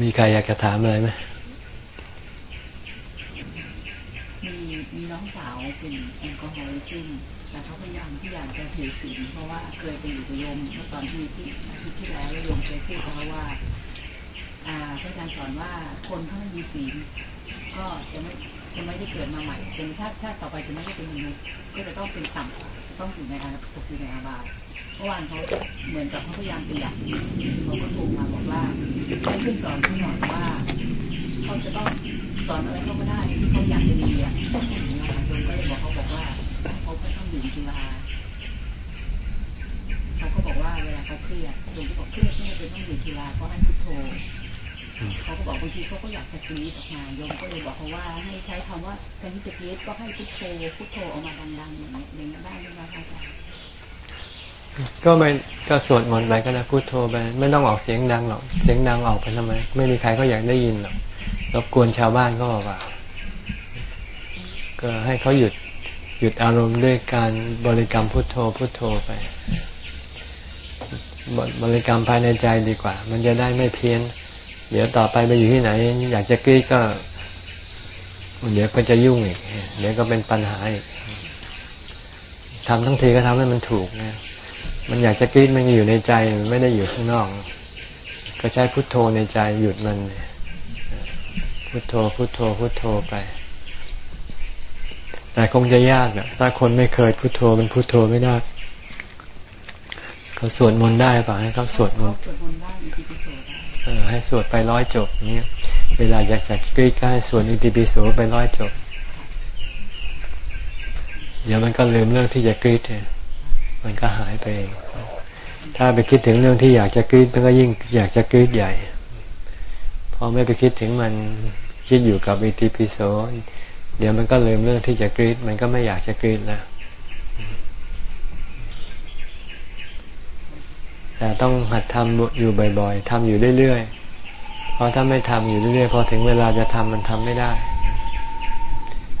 มีใครอยากจะถามอะไรไหมมีมีน้องสาวเป็นแอลกอฮอลิซึมแต่เขาพยายามที่อยากจะถือศีลเพราะว่าเคยไปอยู่กับโยมเมื่อตอนที่ที่ที่แล้วโยมเคยพูดเขาว่าอ่าพระอาจารย์สอนว่าคนถ้าไม่มีศีลก็จะไม่จะไม่ได้เกิดมาใหม่เป็นชาติชาติต่อไปจะไม่ได้เป็นมนุษย์ก็จะต้องเป็นต่ำต้องอยู่ในอาตกอยู่ในอาบา มื่อวานเขาเหมือนกับเขาพยายามไปอยากเขาก็โทรมาบอกว่าให้ขึ้นสอนเขาหน่อยว่าเขาจะต้องสอนอะไรเขาก็ได้ที่เขาอยากจะมีอะโยมก็เลยบอกเขาบอกว่าเขาก็ต้องดื่มจุฬาเขาก็บอกว่าเวลาเขาเครียดโยมก็บอกเครียดไม่เป็นต้องดื่มจุฬาเพราะให้พุทโธเขาก็บอกบางทีเขาก็อยากจะกรีดออกมาโยมก็เลยบอกเขาว่าให้ใช้คำว่าแทนที่จะกรีดก็ให้พุทโธพุทโธออกมาดังๆอย่างนี้ได้ไหมคะอาจารย์ ก็ไม่ก็สวดมนต์ไปก็ได้พูดโทรไปไม่ต้องออกเสียงดังหรอกเสียงดังออกไปทำไม ไม่มีใครก็อยากได้ยินหรอกรบกวนชาวบ้านก็บอกว่าก็ให้เขาหยุดหยุดอารมณ์ด้วยการบริกรรมพุทโธพุทโธไป บริกรรมภายในใจดีกว่า มันจะได้ไม่เพี้ยน เดี๋ยวต่อไปไปอยู่ที่ไหน อยากจะกรีดก็เดี๋ยวก็จะยุ่งอีก เดี๋ยวก็เป็นปัญหาอีกทำทั้งทีก็ทำให้มันถูกนะ มันอยากจะกรีดมันอยู่ในใจไม่ได้อยู่ข้างนอก ก็ใช้พุทโธในใจหยุดมัน พุทโธพุทโธพุทโธไป แต่คงจะยากอะถ้าคนไม่เคยพุทโธมันพุทโธไม่ได้เขาสวดมนต์ได้ป่ะให้เขาสวดมนต์ให้สวดไปร้อยจบเนี้ยเวลาอยากจะกรีดก็ให้สวดอิติปิโสไปร้อยจบ เดี๋ยวมันก็ลืมเรื่องที่จะกรีดเอง มันก็หายไปเองถ้าไปคิดถึงเรื่องที่อยากจะกรีดมันก็ยิ่งอยากจะกรีดใหญ่พอไม่ไปคิดถึงมันคิดอยู่กับอิติปิโสเดี๋ยวมันก็ลืมเรื่องที่จะกรีดมันก็ไม่อยากจะกรีดแล้วแต่ต้องหัดทำอยู่บ่อยๆทำอยู่เรื่อยๆเพราะถ้าไม่ทำอยู่เรื่อยๆพอถึงเวลาจะทำมันทำไม่ได้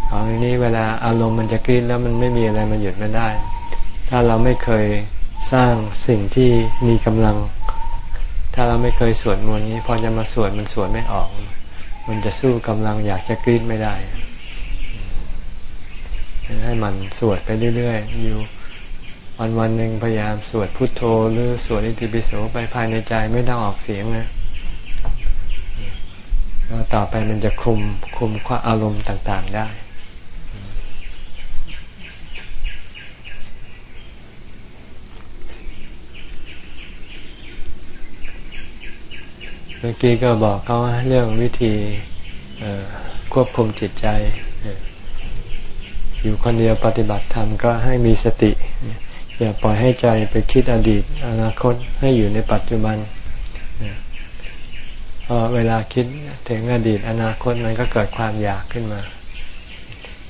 ของนี้เวลาอารมณ์มันจะกรีดแล้วมันไม่มีอะไรมาหยุดมันได้ ถ้าเราไม่เคยสร้างสิ่งที่มีกำลัง ถ้าเราไม่เคยสวดมนต์นี้ พอจะมาสวดมันสวดไม่ออก มันจะสู้กำลังอยากจะกรีดไม่ได้ ให้มันสวดไปเรื่อยๆอยู่วันวันหนึ่งพยายามสวดพุทโธ หรือสวดอิติปิโสไปภายในใจไม่ต้องออกเสียงนะแล้วต่อไปมันจะคุมคุมความอารมณ์ต่างๆได้ เมื่อกี้ก็บอกเขาเรื่องวิธีควบคุมจิตใจ อยู่คนเดียวปฏิบัติธรรมก็ให้มีสติ อย่าปล่อยให้ใจไปคิดอดีต อนาคตให้อยู่ในปัจจุบันพอเวลาคิดถึงอดีตอนาคตมันก็เกิดความอยากขึ้นมา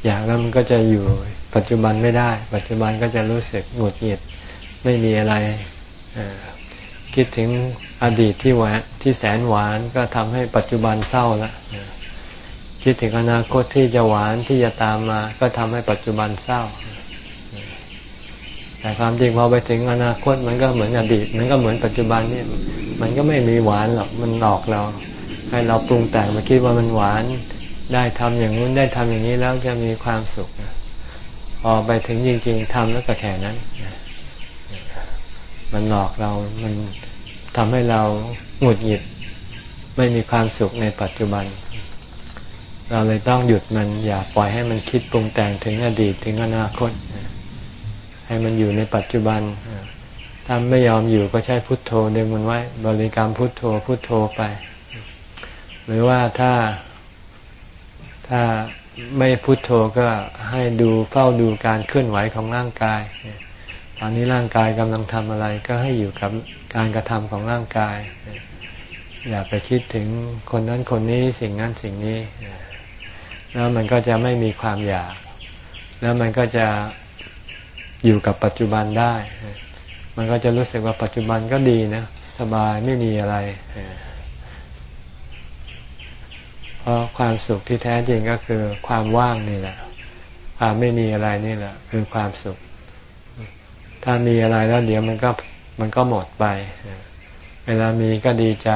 อยากแล้วมันก็จะอยู่ปัจจุบันไม่ได้ ปัจจุบันก็จะรู้สึกหงุดหงิดไม่มีอะไร คิดถึงอดีตที่หวานที่แสนหวานก็ทำให้ปัจจุบันเศร้าแล้วคิดถึงอนาคตที่จะหวานที่จะตามมา ก็ทำให้ปัจจุบันเศร้า แต่ความจริงพอไปถึงอนาคตมันก็เหมือนอดีต มันก็เหมือนปัจจุบันนี่มันก็ไม่มีหวานหรอกมันหลอกเรา ให้เราปรุงแต่งมาคิดว่ามันหวานได้ทำอย่างนู้นได้ทำอย่างนี้แล้วจะมีความสุขพอไปถึงจริง ๆทำแล้วก็แค่นั้นมันหลอกเรา มันำให้เราหงุดหงิด ไม่มีความสุขในปัจจุบัน เราเลยต้องหยุดมันอย่าปล่อยให้มันคิดปรุงแต่งถึงอดีตถึงอนาคต ให้มันอยู่ในปัจจุบัน ถ้าไม่ยอมอยู่ก็ใช้พุทโธดึงมันไว้ บริกรรมพุทโธพุทโธไป หรือว่าถ้าถ้าไม่พุทโธก็ให้ดูเฝ้าดูการเคลื่อนไหวของร่างกาย ตอนนี้ร่างกายกำลังทำอะไรก็ให้อยู่กับการกระทำของร่างกาย อย่าไปคิดถึงคนนั้นคนนี้สิ่งนั้นสิ่งนี้ แล้วมันก็จะไม่มีความอยาก แล้วมันก็จะอยู่กับปัจจุบันได้ มันก็จะรู้สึกว่าปัจจุบันก็ดีนะ สบายไม่มีอะไร เพราะความสุขที่แท้จริงก็คือความว่างนี่แหละ ความไม่มีอะไรนี่แหละ คือความสุข ถ้ามีอะไรแล้วเดี๋ยวมันก็มันก็หมดไป เวลามีก็ดีใจ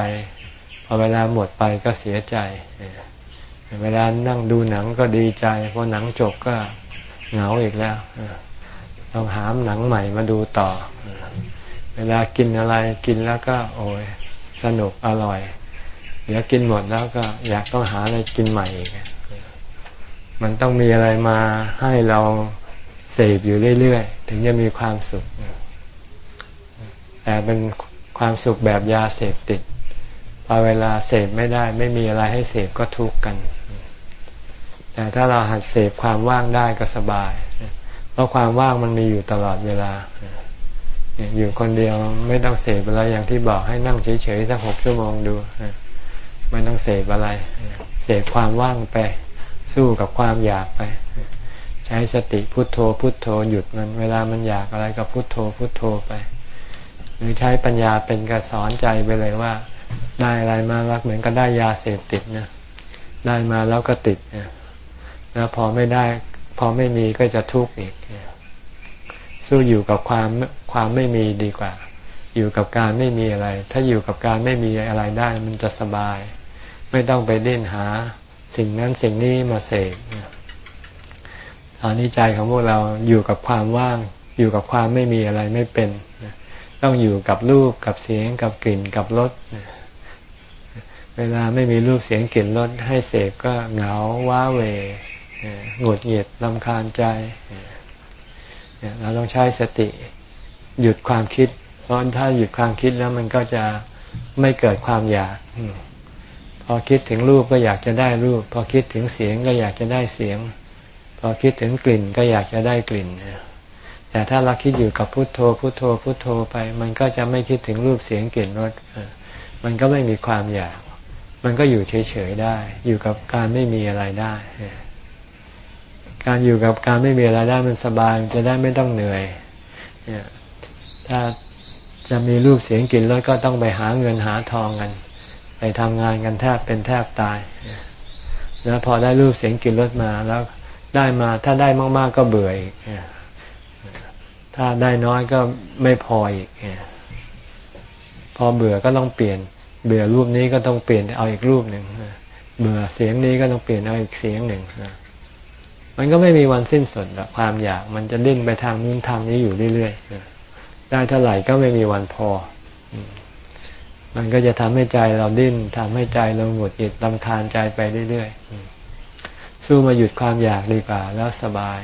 พอเวลาหมดไปก็เสียใจ เวลานั่งดูหนังก็ดีใจพอหนังจบก็เหงาอีกแล้วต้องหามหนังใหม่มาดูต่อ เวลากินอะไรกินแล้วก็โอ้ยสนุกอร่อย เดี๋ยวกินหมดแล้วก็อยากต้องหาอะไรกินใหม่อีกมันต้องมีอะไรมาให้เรา เสพอยู่เรื่อยๆ ถึงจะมีความสุข แต่เป็นความสุขแบบยาเสพติด พอเวลาเสพไม่ได้ ไม่มีอะไรให้เสพก็ทุกข์กัน แต่ถ้าเราหัดเสพความว่างได้ก็สบาย เพราะความว่างมันมีอยู่ตลอดเวลา อยู่คนเดียวไม่ต้องเสพอะไรอย่างที่บอกให้นั่งเฉยๆสักหกชั่วโมงดูไม่ต้องเสพอะไร เสพความว่างไป สู้กับความอยากไป ใช้สติพุทโธพุทโธหยุดมันเวลามันอยากอะไรก็พุทโธพุทโธไป หรือใช้ปัญญาเป็นกระสอนใจไปเลยว่า ได้อะไรมาแล้วเหมือนก็ได้ยาเสพติดนะได้มาแล้วก็ติดนะแล้วพอไม่ได้ พอไม่มีก็จะทุกข์อีก สู้อยู่กับความความไม่มีดีกว่า อยู่กับการไม่มีอะไร ถ้าอยู่กับการไม่มีอะไรได้มันจะสบาย ไม่ต้องไปเด่นหา สิ่งนั้นสิ่งนี้มาเสก ตอนนี้ใจของพวกเราอยู่กับความว่าง อยู่กับความไม่มีอะไรไม่เป็น ต้องอยู่กับรูปกับเสียงกับกลิ่นกับรสเวลาไม่มีรูปเสียงกลิ่นรสให้เสกก็เหงาว้าเวหงุดหงิดลำคาญใจ เราต้องใช้สติหยุดความคิด เพราะถ้าหยุดความคิดแล้วมันก็จะไม่เกิดความอยาก พอคิดถึงรูปก็อยากจะได้รูป พอคิดถึงเสียงก็อยากจะได้เสียง อคิดถึงกลิ่นก็อยากจะได้กลิ่นแต่ถ้าเราคิดอยู่กับพุโทโธพุโทโธพุโทโธไป มันก็จะไม่คิดถึงรูปเสียงกลิ่นรสมันก็ไม่มีความอยาก มันก็อยู่เฉยๆได้ อยู่กับการไม่มีอะไรได้ การอยู่กับการไม่มีอะไรได้มันสบายจะได้ไม่ต้องเหนื่อยถ้าจะมีรูปเสียงกลิ่นรสก็ต้องไปหาเงินหาทองกัน ไปทำงานกันแทบเป็นแทบตาย แล้วพอได้รูปเสียงกลิ่นรสมาแล้ว ได้มา ถ้าได้มาก ๆ ก็เบื่ออีก ถ้าได้น้อยก็ไม่พออีก พอเบื่อก็ต้องเปลี่ยน เบื่อรูปนี้ก็ต้องเปลี่ยนเอาอีกรูปหนึ่ง เบื่อเสียงนี้ก็ต้องเปลี่ยนเอาอีกเสียงหนึ่ง มันก็ไม่มีวันสิ้นสุดความอยาก มันจะดิ้นไปทางนู้นทางนี้อยู่เรื่อยๆ ได้เท่าไหร่ก็ไม่มีวันพอ มันก็จะทำให้ใจเราดิ้นทำให้ใจเราหงุดหงิดลำคาญใจไปเรื่อยๆ สู้มาหยุดความอยากดีกว่า แล้วสบาย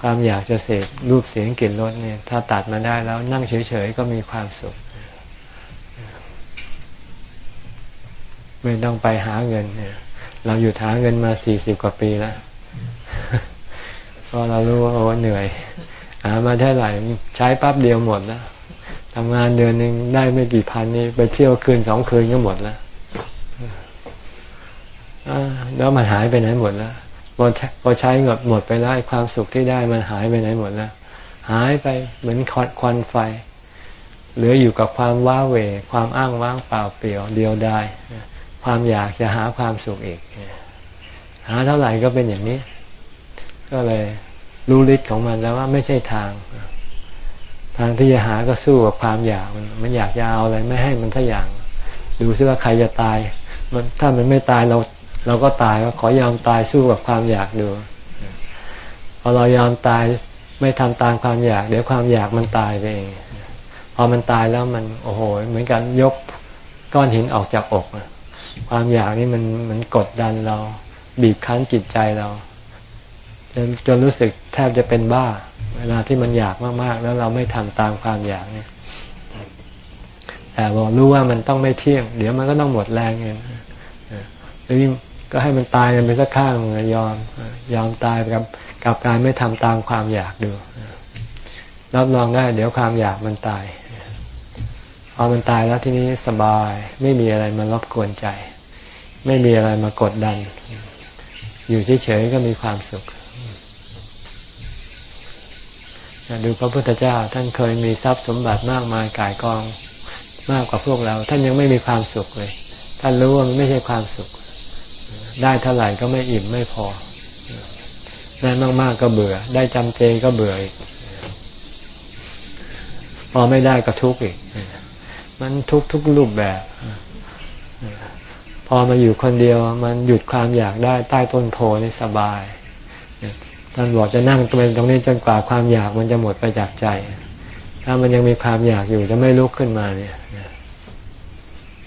ความอยากจะเสพรูปเสียงกลิ่นรสเนี่ย ถ้าตัดมาได้แล้วนั่งเฉยๆก็มีความสุข ไม่ต้องไปหาเงินเนี่ย เราหยุดหาเงินมาสี่สิบกว่าปีแล้วพอเรารู้ว่าโอ้เหนื่อยหามาเท่าไหร่ใช้ปั๊บเดียวหมดแล้วทำงานเดือนหนึ่งได้ไม่กี่พันนี่ไปเที่ยวคืนสองคืนก็หมดแล้ว แล้วมันหายไปไหนหมดแล้วพอพอใช้หมดหมดไปแล้วความสุขที่ได้มันหายไปไหนหมดแล้วหายไปเหมือนคควันไฟ เหลืออยู่กับความว้าเหวความอ้างว้างเปล่าเปลี่ยวเดียวได้ความอยากจะหาความสุขอีก หาเท่าไหร่ก็เป็นอย่างนี้ ก็เลยรู้ฤทธิ์ของมันแล้วว่าไม่ใช่ทาง ทางที่จะหาก็สู้กับความอยากมันมันอยากจะเอาอะไรไม่ให้มันทักอย่าง ดูซิว่าใครจะตาย มันถ้ามันไม่ตายเรา เราก็ตายก็ขอยอมตายสู้กับความอยากดูพอเรายอมตายไม่ทำตามความอยาก เดี๋ยวความอยากมันตายไปเองพอมันตายแล้วมันโอ้โหเหมือนกันยกก้อนหินออกจากอกความอยากนี่มันมันกดดันเรา บีบคั้นจิตใจเรา จนจนรู้สึกแทบจะเป็นบ้า เวลาที่มันอยากมากๆ แล้วเราไม่ทำตามความอยากเนี่ยแต่บอกรู้ว่ามันต้องไม่เที่ยง เดี๋ยวมันก็ต้องหมดแรงเองหรือ ก็ให้มันตายกันไปสักข้างยอมยอมตายกับกับการไม่ทำตามความอยากดูรับรองได้ เดี๋ยวความอยากมันตายพอมันตายแล้วที่นี้สบาย ไม่มีอะไรมารบกวนใจ ไม่มีอะไรมากดดัน อยู่เฉยๆก็มีความสุขดูพระพุทธเจ้า ท่านเคยมีทรัพย์สมบัติมากมายกายกองมากกว่าพวกเรา ท่านยังไม่มีความสุขเลย ท่านรู้ว่ามันไม่ใช่ความสุข ได้เท่าไหร่ก็ไม่อิ่มไม่พอ ได้มากๆก็เบื่อ ได้จำเจก็เบื่ออีกพอไม่ได้ก็ทุกข์อีก มันทุกทุกรูปแบบ พอมาอยู่คนเดียว มันหยุดความอยากได้ใต้ต้นโพนี่สบายท่านบอกจะนั่งตรงตรงนี้จนกว่าความอยากมันจะหมดไปจากใจ ถ้ามันยังมีความอยากอยู่จะไม่ลุกขึ้นมาเนี่ย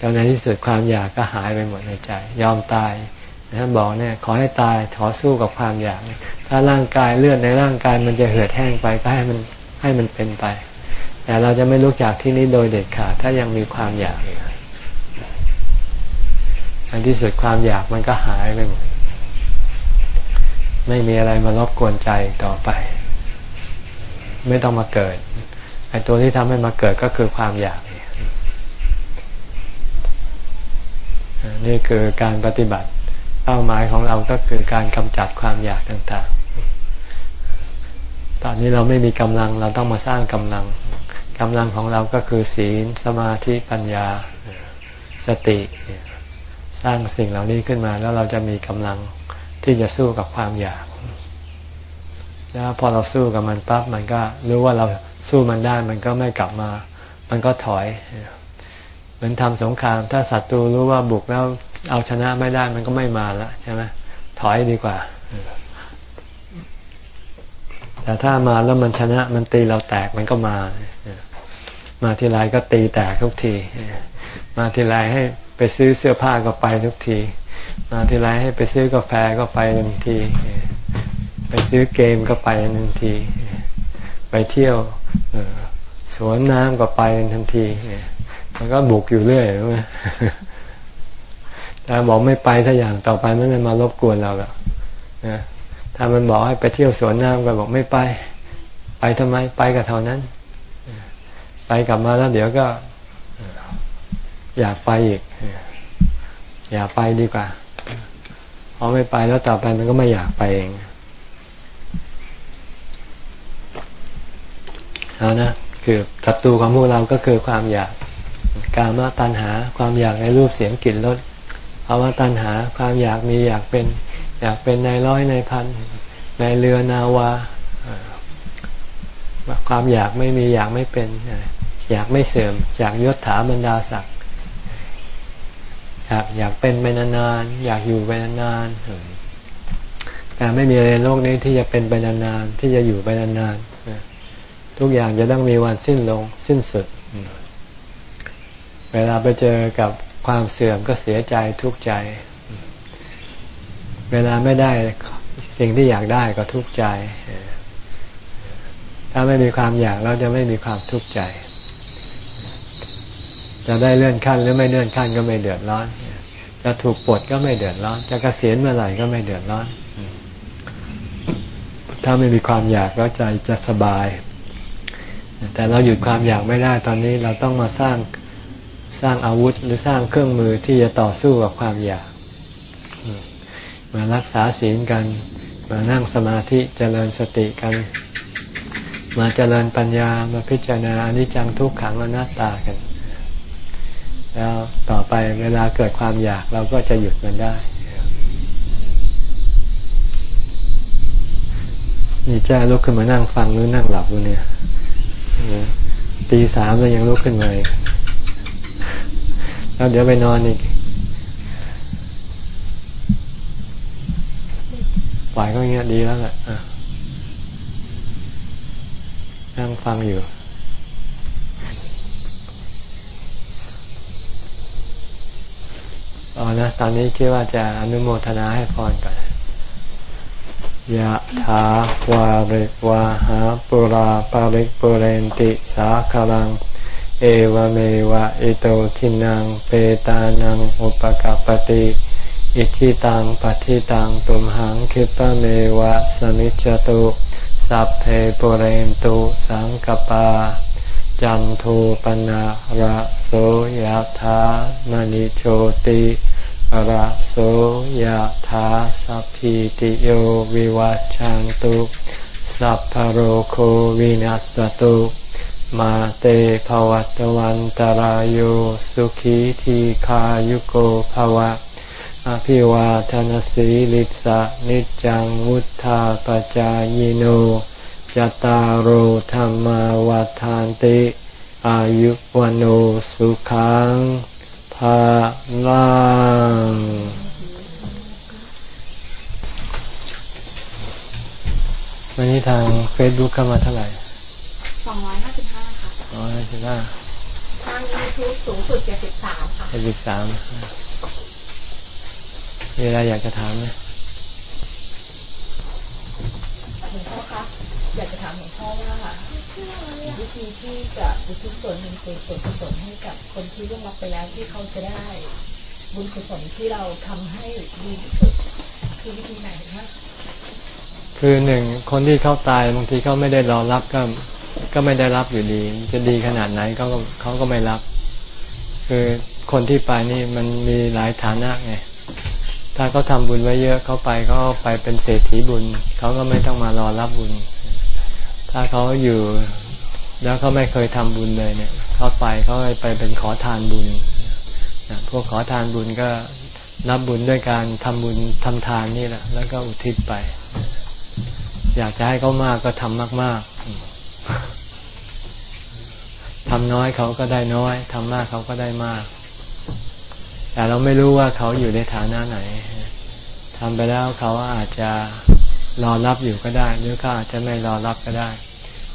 ตอนในที่สุดความอยากก็หายไปหมดในใจ ยอมตาย ท่านบอกเนี่ยขอให้ตายขอสู้กับความอยาก ถ้าร่างกายเลือดในร่างกายมันจะเหือดแห้งไปก็ให้มันให้มันเป็นไป แต่เราจะไม่ลุกจากที่นี้โดยเด็ดขาดถ้ายังมีความอยากอยู่อันที่สุดความอยากมันก็หายไปหมดไม่มีอะไรมารบกวนใจต่อไป ไม่ต้องมาเกิดไอ้ตัวที่ทำให้มาเกิดก็คือความอยากนี่คือการปฏิบัติ เป้าหมายของเราก็คือการกำจัดความอยากต่างๆ ตอนนี้เราไม่มีกำลังเราต้องมาสร้างกำลังกำลังของเราก็คือศีลสมาธิปัญญาสติสร้างสิ่งเหล่านี้ขึ้นมาแล้วเราจะมีกำลังที่จะสู้กับความอยากแล้วพอเราสู้กับมันปั๊บมันก็รู้ว่าเราสู้มันได้มันก็ไม่กลับมา มันก็ถอย มือนทำสงคราม ถ้าศัตรูรู้ว่าบุกแล้วเอาชนะไม่ได้มันก็ไม่มาแล้วใช่ไหมถอยดีกว่า แต่ถ้ามาแล้วมันชนะมันตีเราแตกมันก็มา มาทีไรก็ตีแตกทุกที มาทีไรให้ไปซื้อเสื้อผ้าก็ไปทุกที มาทีไรให้ไปซื้อกาแฟก็ไปทันที ไปซื้อเกมก็ไปทันที ไปเที่ยวสวนน้ำก็ไปทันที มันก็บุกอยู่เรื่อยใช่ไหมแต่บอกไม่ไปถ้าอย่างต่อไปมันไม่มารบกวนเราแล้วนะถ้ามันบอกให้ไปเที่ยวสวนน้ำก็บอกไม่ไป ไปทำไมไปกับเท่านั้น ไปกลับมาแล้วเดี๋ยวก็ อยากไปอีก อย่าไปดีกว่าพอไม่ไปแล้วต่อไปมันก็ไม่อยากไปเองเอานะคือศัตรูของพวกเราก็คือความอยาก การมาตัณหาความอยากในรูปเสียงกลิ่นรสภาวะตัณหาความอยากมีอยากเป็นอยากเป็นในร้อยในพันในเรือนาวาความอยากไม่มีอยากไม่เป็น อยากไม่เสื่อมอยากยศถาบรรดาศักดิ์อยากอยากเป็นไปนานๆอยากอยู่ไปนานๆแต่ไม่มีอะไรโลกนี้ที่จะเป็นไปนานๆที่จะอยู่ไปนานๆทุกอย่างจะต้องมีวันสิ้นลงสิ้นสุด เวลาไปเจอกับความเสื่อมก็เสียใจทุกข์ใจ เวลาไม่ได้สิ่งที่อยากได้ก็ทุกข์ใจ ถ้าไม่มีความอยากเราจะไม่มีความทุกข์ใจ จะได้เลื่อนขั้นหรือไม่เลื่อนขั้นก็ไม่เดือดร้อน จะถูกปลดก็ไม่เดือดร้อน จะกะเกษียณเมื่อไหร่ก็ไม่เดือดร้อน ถ้าไม่มีความอยากแล้วใจจะสบาย แต่เราหยุดความอยากไม่ได้ตอนนี้เราต้องมาสร้าง สร้างอาวุธหรือสร้างเครื่องมือที่จะต่อสู้กับความอยาก มารักษาศีลกัน มานั่งสมาธิเจริญสติกัน มาเจริญปัญญามาพิจารณาอนิจจังทุกขังอนัตตากัน แล้วต่อไปเวลาเกิดความอยากเราก็จะหยุดมันได้นี่จ้าลุกขึ้นมานั่งฟังหรือนั่งหลับดูเนี่ยตีสามแล้วยังลุกขึ้นมา แล้วเดี๋ยวไปนอนอีกปล่อยก็อย่างเงี้ยดีแล้วแหละนั่งฟังอยู่อ๋อนะ ตอนนี้คิดว่าจะอนุโมทนาให้พรก่อนยะถาวาริวาหาปุราปาริกปุเรนติสาคลัง เอวเมวะอิโตทินังเปตานังอุปกปติอิชิตังปฏิตังตุมหังคิปะเมวะสมิจจตุสัพเพปุเรนตุสังกปา จันโทปนะระโสยธามณิโชติระโสยธาสัพพิติโยวิวัจจันตุสัพพโรโควินัสตุ มาเตภวัตวันตารโยสุขีทีขายุโกภวะ อภิวาทนสีลิสะนิจังวุธาปจายโนจตารโหธรรมวาทานติ อายุวโนสุขังภาลังวันนี้ทางเฟซบุ๊กเข้ามาเท่าไหร่สองร้อยห้าสิบ อ๋อห้าสิบห้าทางยูทูบสูงสุดเจ็ดสิบสามค่ะเจ็ดสิบสามมีอะไรอยากจะถามไหมหลวงพ่อคะอยากจะถามหลวงพ่อว่าวิธีที่จะอุทิศส่วนบุญกุศลกุศลให้กับคนที่ร่วงรับไปแล้วที่เขาจะได้ บุญกุศลที่เราทำให้ดีที่สุดคือวิธีไหนคะคือหนึ่งคนที่เขาตายบางทีเขาไม่ได้รอรับก็ ก็ไม่ได้รับอยู่ดี จะดีขนาดไหนเขาก็เขาก็ไม่รับ คือคนที่ไปนี่มันมีหลายฐานะไงถ้าเขาทาบุญไว้เยอะเขาไปเขาไปเป็นเศรษฐีบุญเขาก็ไม่ต้องมารอรับบุญ ถ้าเขาอยู่แล้วเขาไม่เคยทำบุญเลยเนี่ยเขาไปเขาไปเป็นขอทานบุญพวกขอทานบุญก็รับบุญด้วยการทำบุญทำทานนี่แหละ แล้วก็อุทิศไป อยากจะให้เขามากก็ทำมาก ๆ ทำน้อยเขาก็ได้น้อยทำมากเขาก็ได้มาก แต่เราไม่รู้ว่าเขาอยู่ในฐานะไหนทำไปแล้วเขาอาจจะรอรับอยู่ก็ได้ หรือเขาอาจจะไม่รอรับก็ได้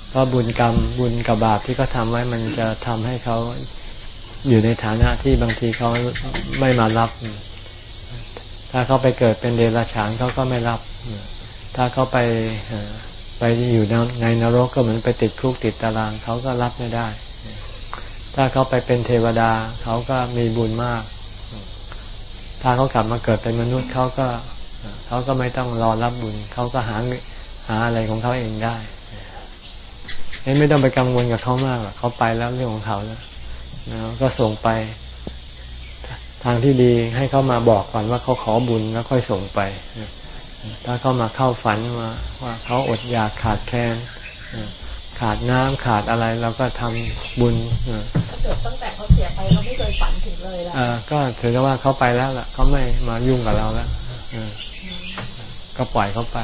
เพราะบุญกรรมบุญกับบาปที่เขาทาไว้มันจะทำให้เขาอยู่ในฐานะที่บางทีเขาไม่มารับ ถ้าเขาไปเกิดเป็นเดรัจฉานเขาก็ไม่รับ ถ้าเขาไป ไปอยู่ในนรกก็เหมือนไปติดคุกติดตารางเขาก็รับไม่ได้ ถ้าเขาไปเป็นเทวดาเขาก็มีบุญมาก ถ้าเขากลับมาเกิดเป็นมนุษย์เขาก็เขาก็ไม่ต้องรอรับบุญเขาก็หาหาอะไรของเขาเองได้ไม่ต้องไปกังวลกับเขามากเขาไปแล้วเรื่องของเขาแล้วก็ส่งไปทางที่ดีให้เขามาบอกก่อนว่าเขาขอบุญแล้วค่อยส่งไป ถ้าเขามาเข้าฝันมาว่าเขาอดอยากขาดแคลนขาดน้ำขาดอะไรเราก็ทำบุญถ้าเกิดตั้งแต่เขาเสียไปเราไม่เคยฝันถึงเลยละก็ถือว่าเขาไปแล้วล่ะเขาไม่มายุ่งกับเราแล้วก็ปล่อยเขาไป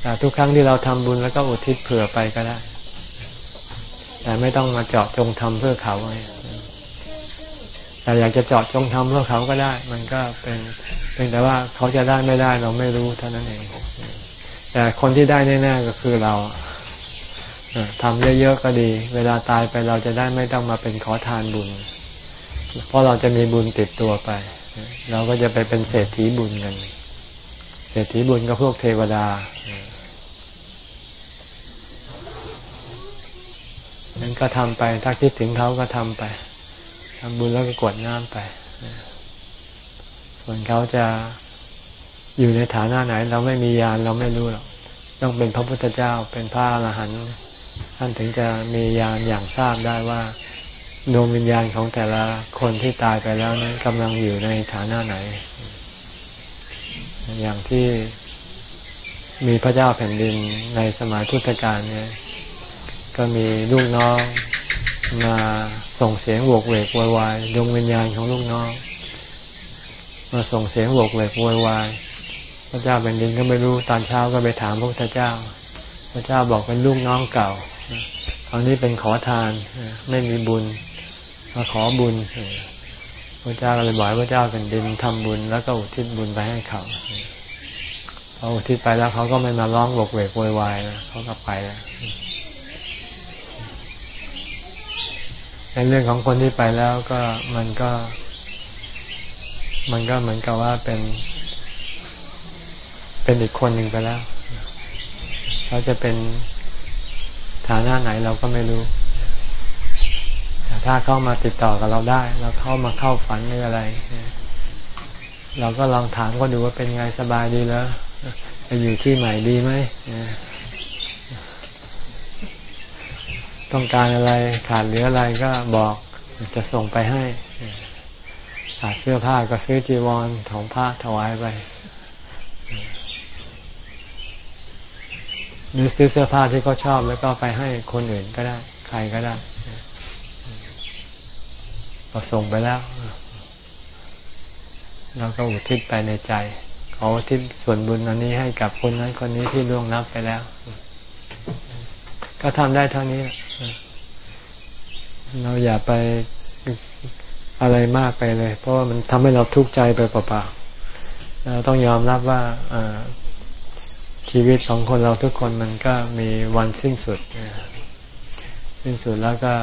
แต่ทุกครั้งที่เราทำบุญแล้วก็อุทิศเผื่อไปก็ได้ แต่ไม่ต้องมาเจาะจงทำเพื่อเขาไง แต่อยากจะเจาะจงทำเพื่อเขาก็ได้ มันก็เป็นเป็นแต่ว่าเขาจะได้ไม่ได้เราไม่รู้เท่านั้นเอง แต่คนที่ได้แน่ๆก็คือเราทำเยอะๆก็ดี เวลาตายไปเราจะได้ไม่ต้องมาเป็นขอทานบุญ เพราะเราจะมีบุญติดตัวไป เราก็จะไปเป็นเศรษฐีบุญกัน เศรษฐีบุญก็พวกเทวดานั้นก็ทำไป ถ้าคิดถึงเขาก็ทำไป ทำบุญแล้วก็กวดน้ำไป ส่วนเขาจะอยู่ในฐานะไหน เราไม่มียานเราไม่รู้หรอก ต้องเป็นพระพุทธเจ้าเป็นพระอรหันต์ท่านถึงจะมียานอย่างทราบได้ว่าดวงวิญญาณของแต่ละคนที่ตายไปแล้วนั้นกำลังอยู่ในฐานะไหน อย่างที่มีพระเจ้าแผ่นดินในสมัยพุทธกาลเนี่ย ก็มีลูกน้อง มาส่งเสียงโวกเวกววายดวงวิญญาณของลูกน้อง มาส่งเสียงโวกเวกววายพระเจ้าแผ่นดินก็ไม่รู้ตอนเช้าก็ไปถามพระพุทธเจ้า พระเจ้าบอกเป็นลูกน้องเก่าคราวนี้เป็นขอทานไม่มีบุญมาขอบุญพระเจ้าก็เลยบอกพระเจ้าแผ่นดินทำบุญ แล้วก็อุทิศบุญไปให้เขาพออุทิศไปแล้วเขาก็ไม่มาร้องบกเวกโวยวายเขาก็ไปแล้ว ในเรื่องของคนที่ไปแล้วก็มันก็ มันก็เหมือนกับว่าเป็น เป็นอีกคนหนึ่งไปแล้วเขาจะเป็นฐานะไหนเราก็ไม่รู้แต่ถ้าเข้ามาติดต่อกับเราได้ เราเข้ามาเข้าฝันหรืออะไร เราก็ลองถามก็ดูว่าเป็นไงสบายดีแล้วไปอยู่ที่ใหม่ดีไหม ต้องการอะไรขาดเหลืออะไรก็บอกจะส่งไปให้ขาดเสื้อผ้าก็ซื้อจีวรของผ้าถวายไปหรือซื้อเสื้อผ้าที่เขาชอบแล้วก็ไปให้คนอื่นก็ได้ ใครก็ได้เราส่งไปแล้วเราก็อุทิศไปในใจขาอุทิศส่วนบุญอันนี้ให้กับคนนั้นคนนี้ที่ล่วงลับไปแล้ว ก็ทำได้เท่านี้ เราอย่าไปอะไรมากไปเลย เพราะว่ามันทำให้เราทุกข์ใจไปเปล่าๆเราต้องยอมรับว่าชีวิตของคนเราทุกคนมันก็มีวันสิ้นสุด สิ้นสุดแล้วก็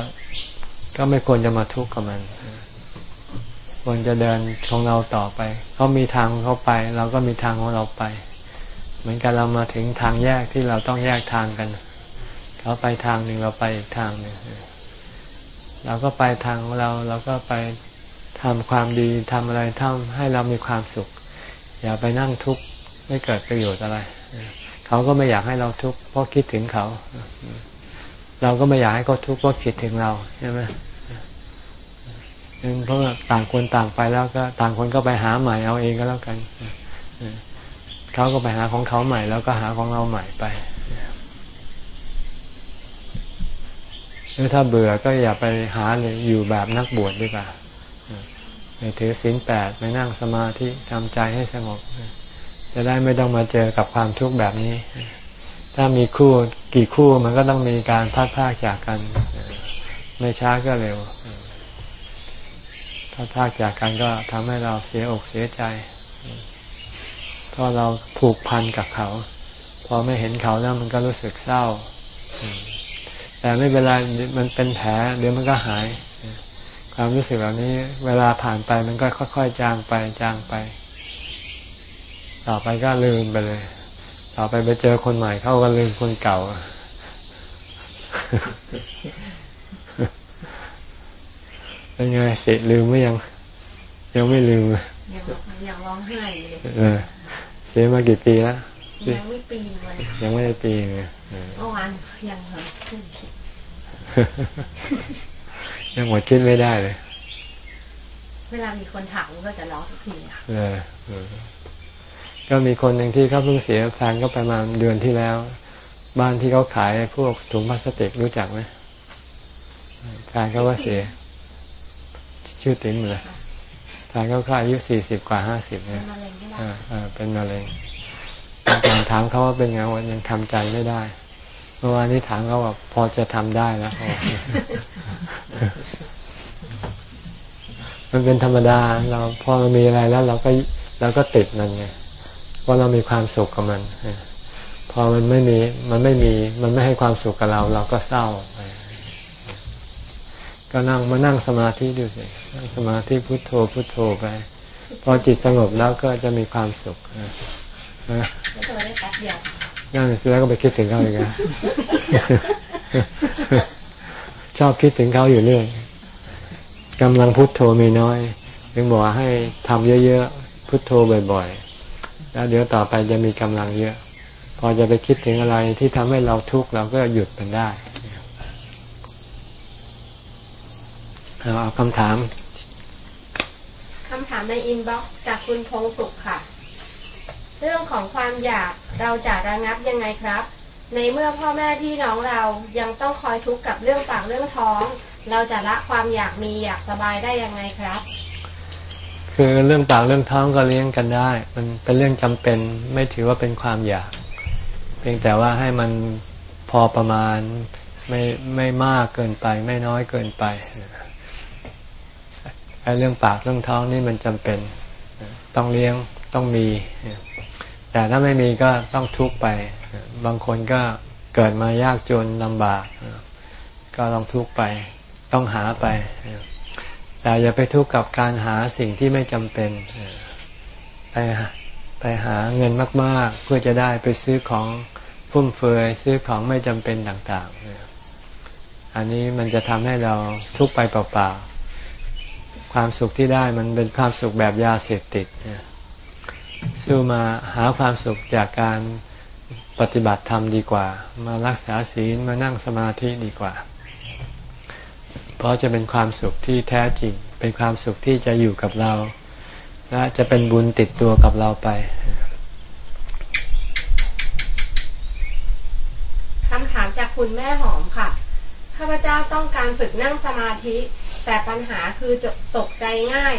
ก็ไม่ควรจะมาทุกข์กับมันควรจะเดินของเราต่อไป เขามีทางเขาไป เราก็มีทางของเราไป เหมือนกันเรามาถึงทางแยกที่เราต้องแยกทางกัน เขาไปทางหนึ่งเราไปอีกทางหนึ่งเราก็ไปทางของเราเราก็ไปทำความดีทำอะไรทำให้เรามีความสุข อย่าไปนั่งทุกข์ไม่เกิดประโยชน์อะไร เขาก็ไม่อยากให้เราทุกข์เพราะคิดถึงเขา เราก็ไม่อยากให้เขาทุกข์เพราะคิดถึงเราใช่ไหมเพราะต่างคนต่างไปแล้วก็ต่างคนก็ไปหาใหม่เอาเองก็แล้วกันเขาก็ไปหาของเขาใหม่ แล้วก็หาของเราใหม่ไป หรือถ้าเบื่อก็อย่าไปหาเลยอยู่แบบนักบวชดีกว่าไปถือศีลแปดไปนั่งสมาธิทำใจให้สงบ จะได้ไม่ต้องมาเจอกับความทุกข์แบบนี้ ถ้ามีคู่กี่คู่มันก็ต้องมีการพัดพากจากกัน ไม่ช้าก็เร็วพัดพากจากกันก็ทำให้เราเสียอกเสียใจเพราะเราผูกพันกับเขา พอไม่เห็นเขาแล้วมันก็รู้สึกเศร้า แต่ไม่เป็นไรมันเป็นแผลเดี๋ยวมันก็หาย ความรู้สึกเหล่านี้ เวลาผ่านไปมันก็ค่อย ๆ จางไปจางไป ต่อไปก็ลืมไปเลย ต่อไปไปเจอคนใหม่เขาก็ลืมคนเก่าเป็นไงเสร็จลืมไม่ยัง ยังไม่ลืมยังยังร้องไห้เลยเสียมากี่ปีแล้ว ยังไม่ปีเลยยังไม่ได้ปีเลยเมื่อวานยังเหรอยังหมดคิดไม่ได้เลย เวลามีคนถามก็จะร้องทุกทีเออก็มีคนหนึ่งที่เขาเพิ่งเสียแฟนก็ประมาณเดือนที่แล้ว บ้านที่เขาขายพวกถุงพลาสติกรู้จักไหมแฟนเขาว่าเสีย ชื่อติ๋มเลยแฟนเขาค่าอายุสี่สิบกว่าห้าสิบเนี่ยเป็นมะเร็ง การถามเขาว่าเป็นไงวันยังทำใจไม่ได้เมื่อวานนี้ถามเขาว่าพอจะทำได้แล้วมันเป็นธรรมดาเราพอเรามีอะไรแล้ว เราก็เราก็ติดมันไงพราะเรามีความสุขกับมันพอมันไม่มีมันไม่มี มันไม่ให้ความสุขกับเรา เราก็เศร้าก็นั่งมานั่งสมาธิดูสินั่งสมาธิพุโทโธพุโทโธไปพอจิตสงบแล้วก็จะมีความสุข นะนั่นเสร็จแล้วก็ไปคิดถึงเขาอีกนะชอบคิดถึงเขาอยู่เรื่อยกำลังพุโทโธมีน้อยยังบอกให้ทำเยอะๆ พุโทโธบ่อยๆ แล้วเดี๋ยวต่อไปจะมีกำลังเยอะ พอจะไปคิดถึงอะไรที่ทำให้เราทุกข์เราก็หยุดมันได้เอาคำถาม คำถามในอินบ็อกซ์จากคุณพงสุขค่ะ เรื่องของความอยากเราจะระงับยังไงครับ ในเมื่อพ่อแม่พี่น้องเรายังต้องคอยทุกข์กับเรื่องปากเรื่องท้อง เราจะละความอยากมีอยากสบายได้ยังไงครับ คือเรื่องปากเรื่องท้องก็เลี้ยงกันได้ มันเป็นเรื่องจำเป็นไม่ถือว่าเป็นความอยาก เพียงแต่ว่าให้มันพอประมาณไม่ไม่มากเกินไป ไม่น้อยเกินไปไอ้เรื่องปากเรื่องท้องนี่มันจำเป็นต้องเลี้ยงต้องมี แต่ถ้าไม่มีก็ต้องทุกข์ไป บางคนก็เกิดมายากจนลำบาก ก็ต้องทุกข์ไป ต้องหาไป แต่อย่าไปทุกข์กับการหาสิ่งที่ไม่จำเป็น ไปไปหาเงินมาก ๆ เพื่อจะได้ไปซื้อของฟุ่มเฟือยซื้อของไม่จำเป็นต่างๆ อันนี้มันจะทำให้เราทุกข์ไปเปล่าๆ ความสุขที่ได้มันเป็นความสุขแบบยาเสพติด สู้มาหาความสุขจากการปฏิบัติธรรมดีกว่า มารักษาศีลมานั่งสมาธิดีกว่า เพราะจะเป็นความสุขที่แท้จริง เป็นความสุขที่จะอยู่กับเรา และจะเป็นบุญติดตัวกับเราไปคำถามจากคุณแม่หอมค่ะข้าพเจ้าต้องการฝึกนั่งสมาธิ แต่ปัญหาคือจะตกใจง่าย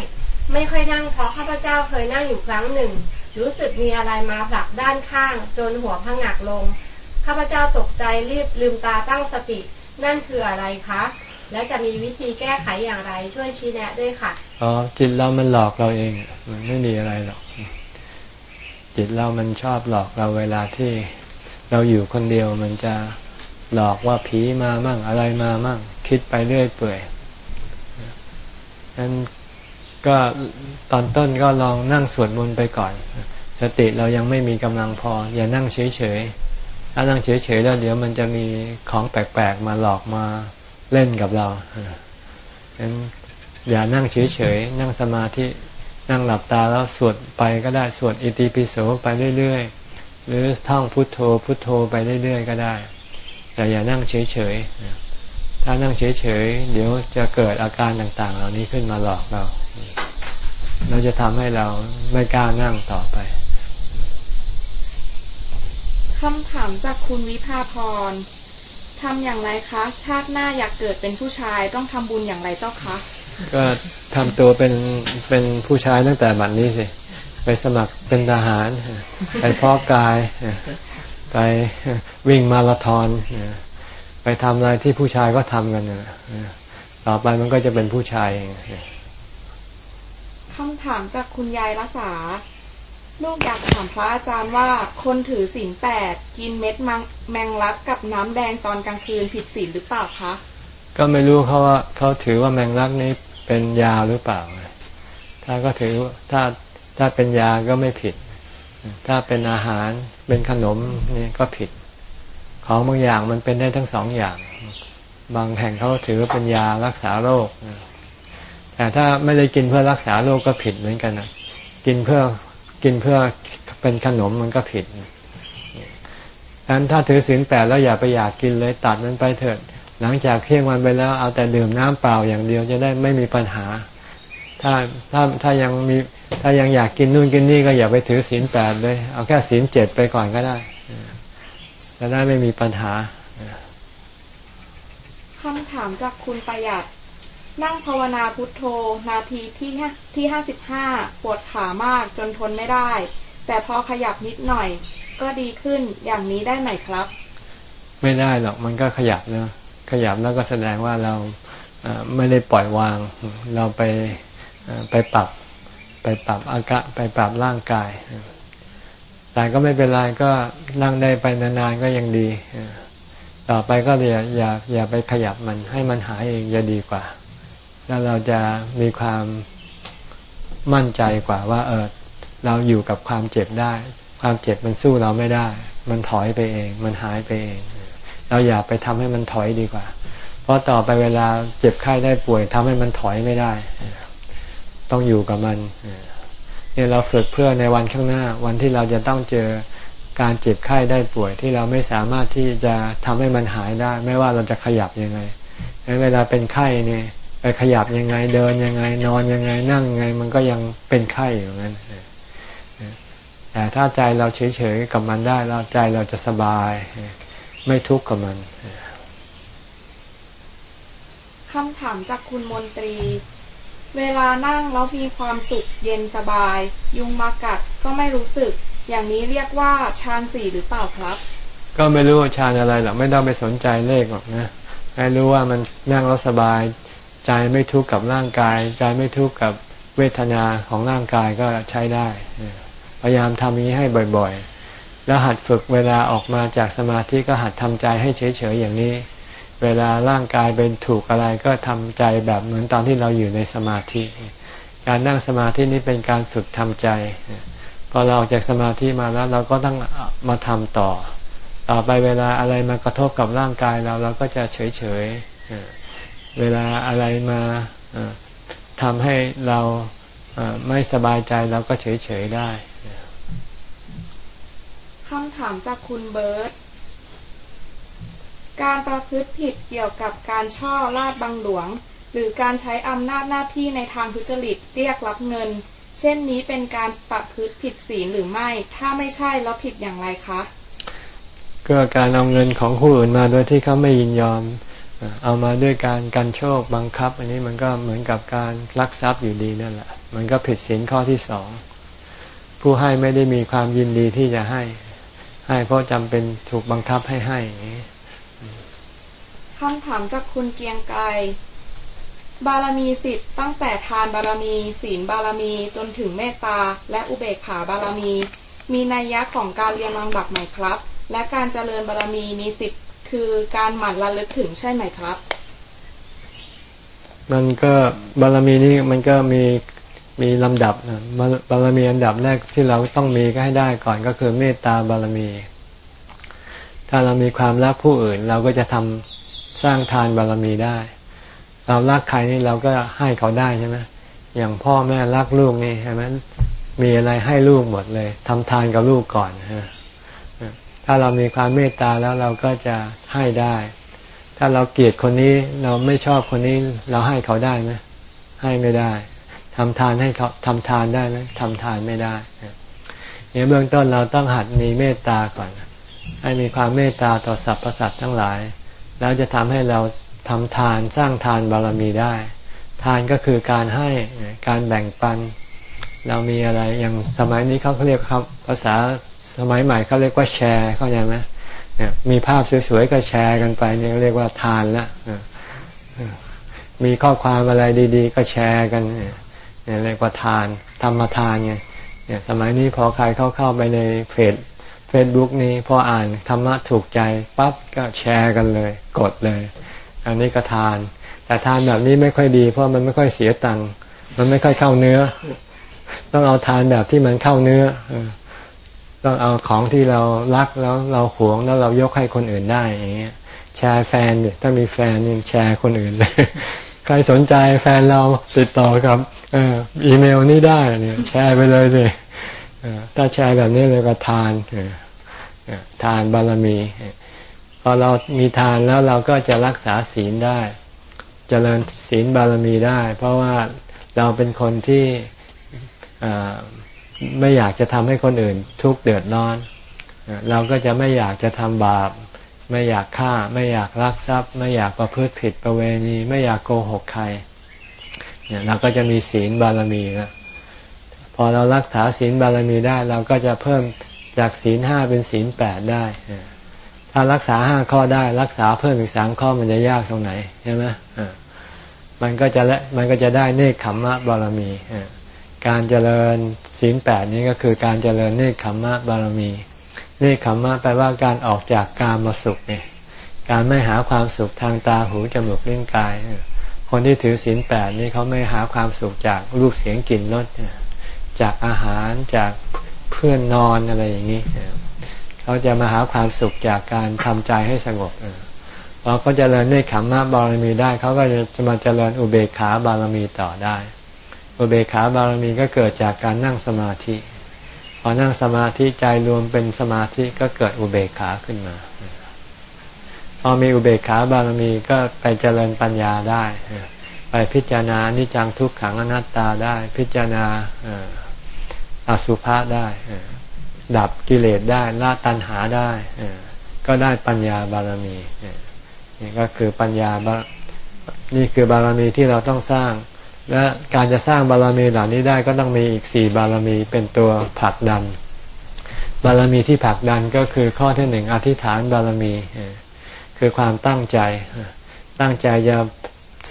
ไม่ค่อยนั่งเพราะข้าพเจ้าเคยนั่งอยู่ครั้งหนึ่ง รู้สึกมีอะไรมาผลักด้านข้าง จนหัวพังหักลง ข้าพเจ้าตกใจรีบลืมตาตั้งสติ นั่นคืออะไรคะ และจะมีวิธีแก้ไขอย่างไรช่วยชี้แนะด้วยค่ะ อ๋อจิตเรามันหลอกเราเอง มันไม่มีอะไรหรอก จิตเรามันชอบหลอกเราเวลาที่เราอยู่คนเดียวมันจะหลอกว่าผีมามั่งอะไรมามั่ง คิดไปเรื่อยเปื่อยนั้น ก็ตอนต้นก็ลองนั่งสวดมนต์ไปก่อน สติเรายังไม่มีกำลังพอ อย่านั่งเฉยๆถ้านั่งเฉยๆแล้วเดี๋ยวมันจะมีของแปลกๆมาหลอกมาเล่นกับเราฉะนั้นอย่านั่งเฉยๆนั่งสมาธินั่งหลับตาแล้วสวดไปก็ได้สวดอิติปิโสไปเรื่อยๆ หรือท่องพุทโธพุทโธไปเรื่อยๆ ก็ได้ แต่อย่านั่งเฉยๆ ถ้านั่งเฉยๆ เดี๋ยวจะเกิดอาการต่างๆ เหล่านี้ขึ้นมาหลอกเรา เราจะทำให้เราไม่กล้านั่งต่อไปคำถามจากคุณวิภาพรทำอย่างไรคะ ชาติหน้าอยากเกิดเป็นผู้ชายต้องทำบุญอย่างไรเจ้าคะ ก็ทำตัวเป็นเป็นผู้ชายตั้งแต่บัดนี้สิ ไปสมัครเป็นทหาร ไปพอกกาย ไปวิ่งมาราธอน ไปทำอะไรที่ผู้ชายก็ทำกันต่อไปมันก็จะเป็นผู้ชายเองคำถามจากคุณยายรัษาลูกอยากถามพระอาจารย์ว่าคนถือศีลแปดกินเม็ดแมงลักกับน้ำแดงตอนกลางคืนผิดศีลหรือเปล่าคะ ก็ไม่รู้เขาว่าเขาถือว่าแมงลักนี้เป็นยาหรือเปล่า ถ้าก็ถือถ้าถ้าเป็นยาก็ไม่ผิด ถ้าเป็นอาหารเป็นขนมนี่ก็ผิด ของบางอย่างมันเป็นได้ทั้งสองอย่าง บางแห่งเขาถือว่าเป็นยารักษาโรค แต่ถ้าไม่ได้กินเพื่อรักษาโรคก็ผิดเหมือนกันนะกินเพื่อกินเพื่อเป็นขนมมันก็ผิดดังนั้นถ้าถือศีลแปดแล้วอย่าไปอยากกินเลยตัดมันไปเถิด หลังจากเที่ยงวันไปแล้วเอาแต่ดื่มน้ำเปล่าอย่างเดียวจะได้ไม่มีปัญหา ถ้าถ้าถ้ายังมีถ้ายังอยากกินนู่นกินนี่ก็อย่าไปถือศีลแปดเลย เอาแค่ศีลเจ็ดไปก่อนก็ได้ จะได้ไม่มีปัญหาคำถามจากคุณประหยัด นั่งภาวนาพุทโธ นาทีที่ที่ห้าสิบห้าปวดขามากจนทนไม่ได้ แต่พอขยับนิดหน่อย ก็ดีขึ้นอย่างนี้ได้ไหมครับ ไม่ได้หรอกมันก็ขยับนะขยับแล้วก็แสดงว่าเราไม่ได้ปล่อยวาง เราไปไปปรับไปปรับอากาศไปปรับร่างกาย แต่ก็ไม่เป็นไรก็นั่งได้ไปนานๆก็ยังดีต่อไปก็อย่าอย่าอย่าไปขยับมันให้มันหายเองจะดีกว่า แล้วเราจะมีความมั่นใจกว่าว่า เออเราอยู่กับความเจ็บได้ ความเจ็บมันสู้เราไม่ได้ มันถอยไปเอง มันหายไปเอง เราอย่าไปทำให้มันถอยดีกว่า เพราะต่อไปเวลาเจ็บไข้ได้ป่วยทำให้มันถอยไม่ได้ ต้องอยู่กับมัน เนี่ยเราฝึกเพื่อในวันข้างหน้า วันที่เราจะต้องเจอการเจ็บไข้ได้ป่วยที่เราไม่สามารถที่จะทำให้มันหายได้ ไม่ว่าเราจะขยับยังไงเวลาเป็นไข้เนี่ยไปขยับยังไงเดินยังไง นอนยังไงนั่งยังไง มันก็ยังเป็นไข้อยู่งั้นแต่ถ้าใจเราเฉยๆกับมันได้แล้วใจเราจะสบายไม่ทุกข์กับมันคำถามจากคุณมนตรี เวลานั่งแล้วมีความสุขเย็นสบาย ยุงมากัดก็ไม่รู้สึก อย่างนี้เรียกว่าฌานสี่หรือเปล่าครับ ก็ไม่รู้ว่าฌานอะไรหรอกไม่ต้องไปสนใจเลขหรอกนะให้รู้ว่ามันนั่งแล้วสบาย ใจไม่ทุกข์กับร่างกาย ใจไม่ทุกข์กับเวทนาของร่างกายก็ใช้ได้พยายามทำนี้ให้บ่อยๆ แล้วหัดฝึกเวลาออกมาจากสมาธิก็หัดทำใจให้เฉยๆอย่างนี้ เวลาร่างกายเป็นถูกอะไรก็ทำใจแบบเหมือนตอนที่เราอยู่ในสมาธิ การนั่งสมาธินี้เป็นการฝึกทำใจพอเราออกจากสมาธิมาแล้วเราก็ต้องมาทำต่อ ต่อไปเวลาอะไรมากระทบกับร่างกายเราเราก็จะเฉยๆเวลาอะไรมาทำให้เราไม่สบายใจเราก็เฉยๆได้คำถามจากคุณเบิร์ต การประพฤติผิดเกี่ยวกับการช่อลาดบังหลวง หรือการใช้อำนาจหน้าที่ในทางทุจริตเรียกรับเงิน เช่นนี้เป็นการประพฤติผิดศีลหรือไม่ ถ้าไม่ใช่แล้วผิดอย่างไรคะ ก็การเอาเงินของผู้อื่นมาโดยที่เขาไม่ยินยอม เอามาด้วยการกันโชคบังคับ อันนี้มันก็เหมือนกับการลักทรัพย์อยู่ดีนั่นแหละ มันก็ผิดศีลข้อที่สอง ผู้ให้ไม่ได้มีความยินดีที่จะให้ ให้เพราะจำเป็นถูกบังคับให้ให้ คำถามจากคุณเกียงไกรบารมีสิบตั้งแต่ทานบารมีศีลบารมีจนถึงเมตตา และอุเบกขาบารมี มีนัยยะของการเรียนลำดับไหมครับ และการเจริญบารมีมีสิบคือการหมั่นระลึกถึงใช่ไหมครับ มันก็บารมีนี้มันก็มีมีลำดับนะบารมีอันดับแรกที่เราต้องมีก็ให้ได้ก่อนก็คือเมตตาบารมี ถ้าเรามีความรักผู้อื่นเราก็จะทำ สร้างทานบารมีได้ เรารักใครนี่เราก็ให้เขาได้ใช่ไหมอย่างพ่อแม่รักลูกนี่ใช่ไหมมีอะไรให้ลูกหมดเลยทำทานกับลูกก่อนถ้าเรามีความเมตตาแล้วเราก็จะให้ได้ ถ้าเราเกลียดคนนี้เราไม่ชอบคนนี้เราให้เขาได้ไหมให้ไม่ได้ทำทานให้เขาทำทานได้ไหมทำทานไม่ได้เนี่ยเบื้องต้นเราต้องหัดมีเมตตาก่อน ให้มีความเมตตาต่อสรรพสัตว์ทั้งหลาย แล้วจะทำให้เราทำทานสร้างทานบารมีได้ ทานก็คือการให้การแบ่งปัน เรามีอะไรอย่างสมัยนี้เขาเรียกครับภาษาสมัยใหม่เขาเรียกว่าแชร์เข้าใจไหมมีภาพสวยๆก็แชร์กันไปเนี่ยเรียกว่าทานละมีข้อความอะไรดี ๆ ก็แชร์กันเนี่ยเรียกว่าทานธรรมทานไงเนี่ยสมัยนี้พอใครเข้าเข้าไปในเฟซ เฟซบุ๊กนี้พออ่านธรรมะถูกใจปั๊บก็แชร์กันเลย กดเลย อันนี้ก็ทาน แต่ทานแบบนี้ไม่ค่อยดี เพราะมันไม่ค่อยเสียตังค์มันไม่ค่อยเข้าเนื้อ ต้องเอาทานแบบที่มันเข้าเนื้อต้องเอาของที่เรารักแล้วเราหวงแล้วเรายกให้คนอื่นได้อย่างเงี้ยแชร์แฟนเนี่ยถ้ามีแฟนแชร์คนอื่นเลยใครสนใจแฟนเราติดต่อครับอีเมลนี้ได้เนี่ย แชร์ไปเลยเลย ถ้าแชร์แบบนี้เลยก็ทานทานบารมีพอเรามีทานแล้วเราก็จะรักษาศีลได้จเจริญศีลบารมีได้ เพราะว่าเราเป็นคนที่ไม่อยากจะทำให้คนอื่น ทุกข์เดือดร้อน เราก็จะไม่อยากจะทำบาป ไม่อยากฆ่า ไม่อยากลักทรัพย์ ไม่อยากประพฤติผิดประเวณี ไม่อยากโกหกใคร เนี่ยเราก็จะมีศีลบารมีแล้ว พอเรารักษาศีลบารมีได้ เราก็จะเพิ่มจากศีลห้าเป็นศีลแปดได้ ถ้ารักษาห้าข้อได้ รักษาเพิ่มอีกสามข้อมันจะยากตรงไหนใช่ไหมมันก็จะละมันก็จะได้เนคขมมะบารมีการเจริญศีลแปดนี้ก็คือการเจริญเนคขมมะบารมี เนคขมมะแปลว่าการออกจากกามาสุขเนี่ยการไม่หาความสุขทางตาหูจมูกเล่นกาย คนที่ถือศีลแปดนี่เขาไม่หาความสุขจากรูปเสียงกลิ่นรส จากอาหารจากเพื่อนนอนอะไรอย่างนี้เขาจะมาหาความสุขจากการทำใจให้สงบพอเขาจเจริญในขัมมะบารมีได้ เขาก็จะมาเจริญอุเบกขาบารมีต่อได้ อุเบกขาบารมีก็เกิดจากการนั่งสมาธิ พอนั่งสมาธิใจรวมเป็นสมาธิก็เกิดอุเบกขาขึ้นมา พอมีอุเบกขาบารมีก็ไปเจริญปัญญาได้ ไปพิจารณานิจังทุกขังอนัตตาได้พิจารณา อสุภะได้ดับกิเลสได้ละตัณหาได้ก็ได้ปัญญาบารมีนี่ก็คือปัญญานี่คือบารมีที่เราต้องสร้าง และการจะสร้างบารมีเหล่านี้ได้ก็ต้องมีอีกสี่บารมีเป็นตัวผลักดัน บารมีที่ผลักดันก็คือข้อที่หนึ่งอธิษฐานบารมี คือความตั้งใจ ตั้งใจจะ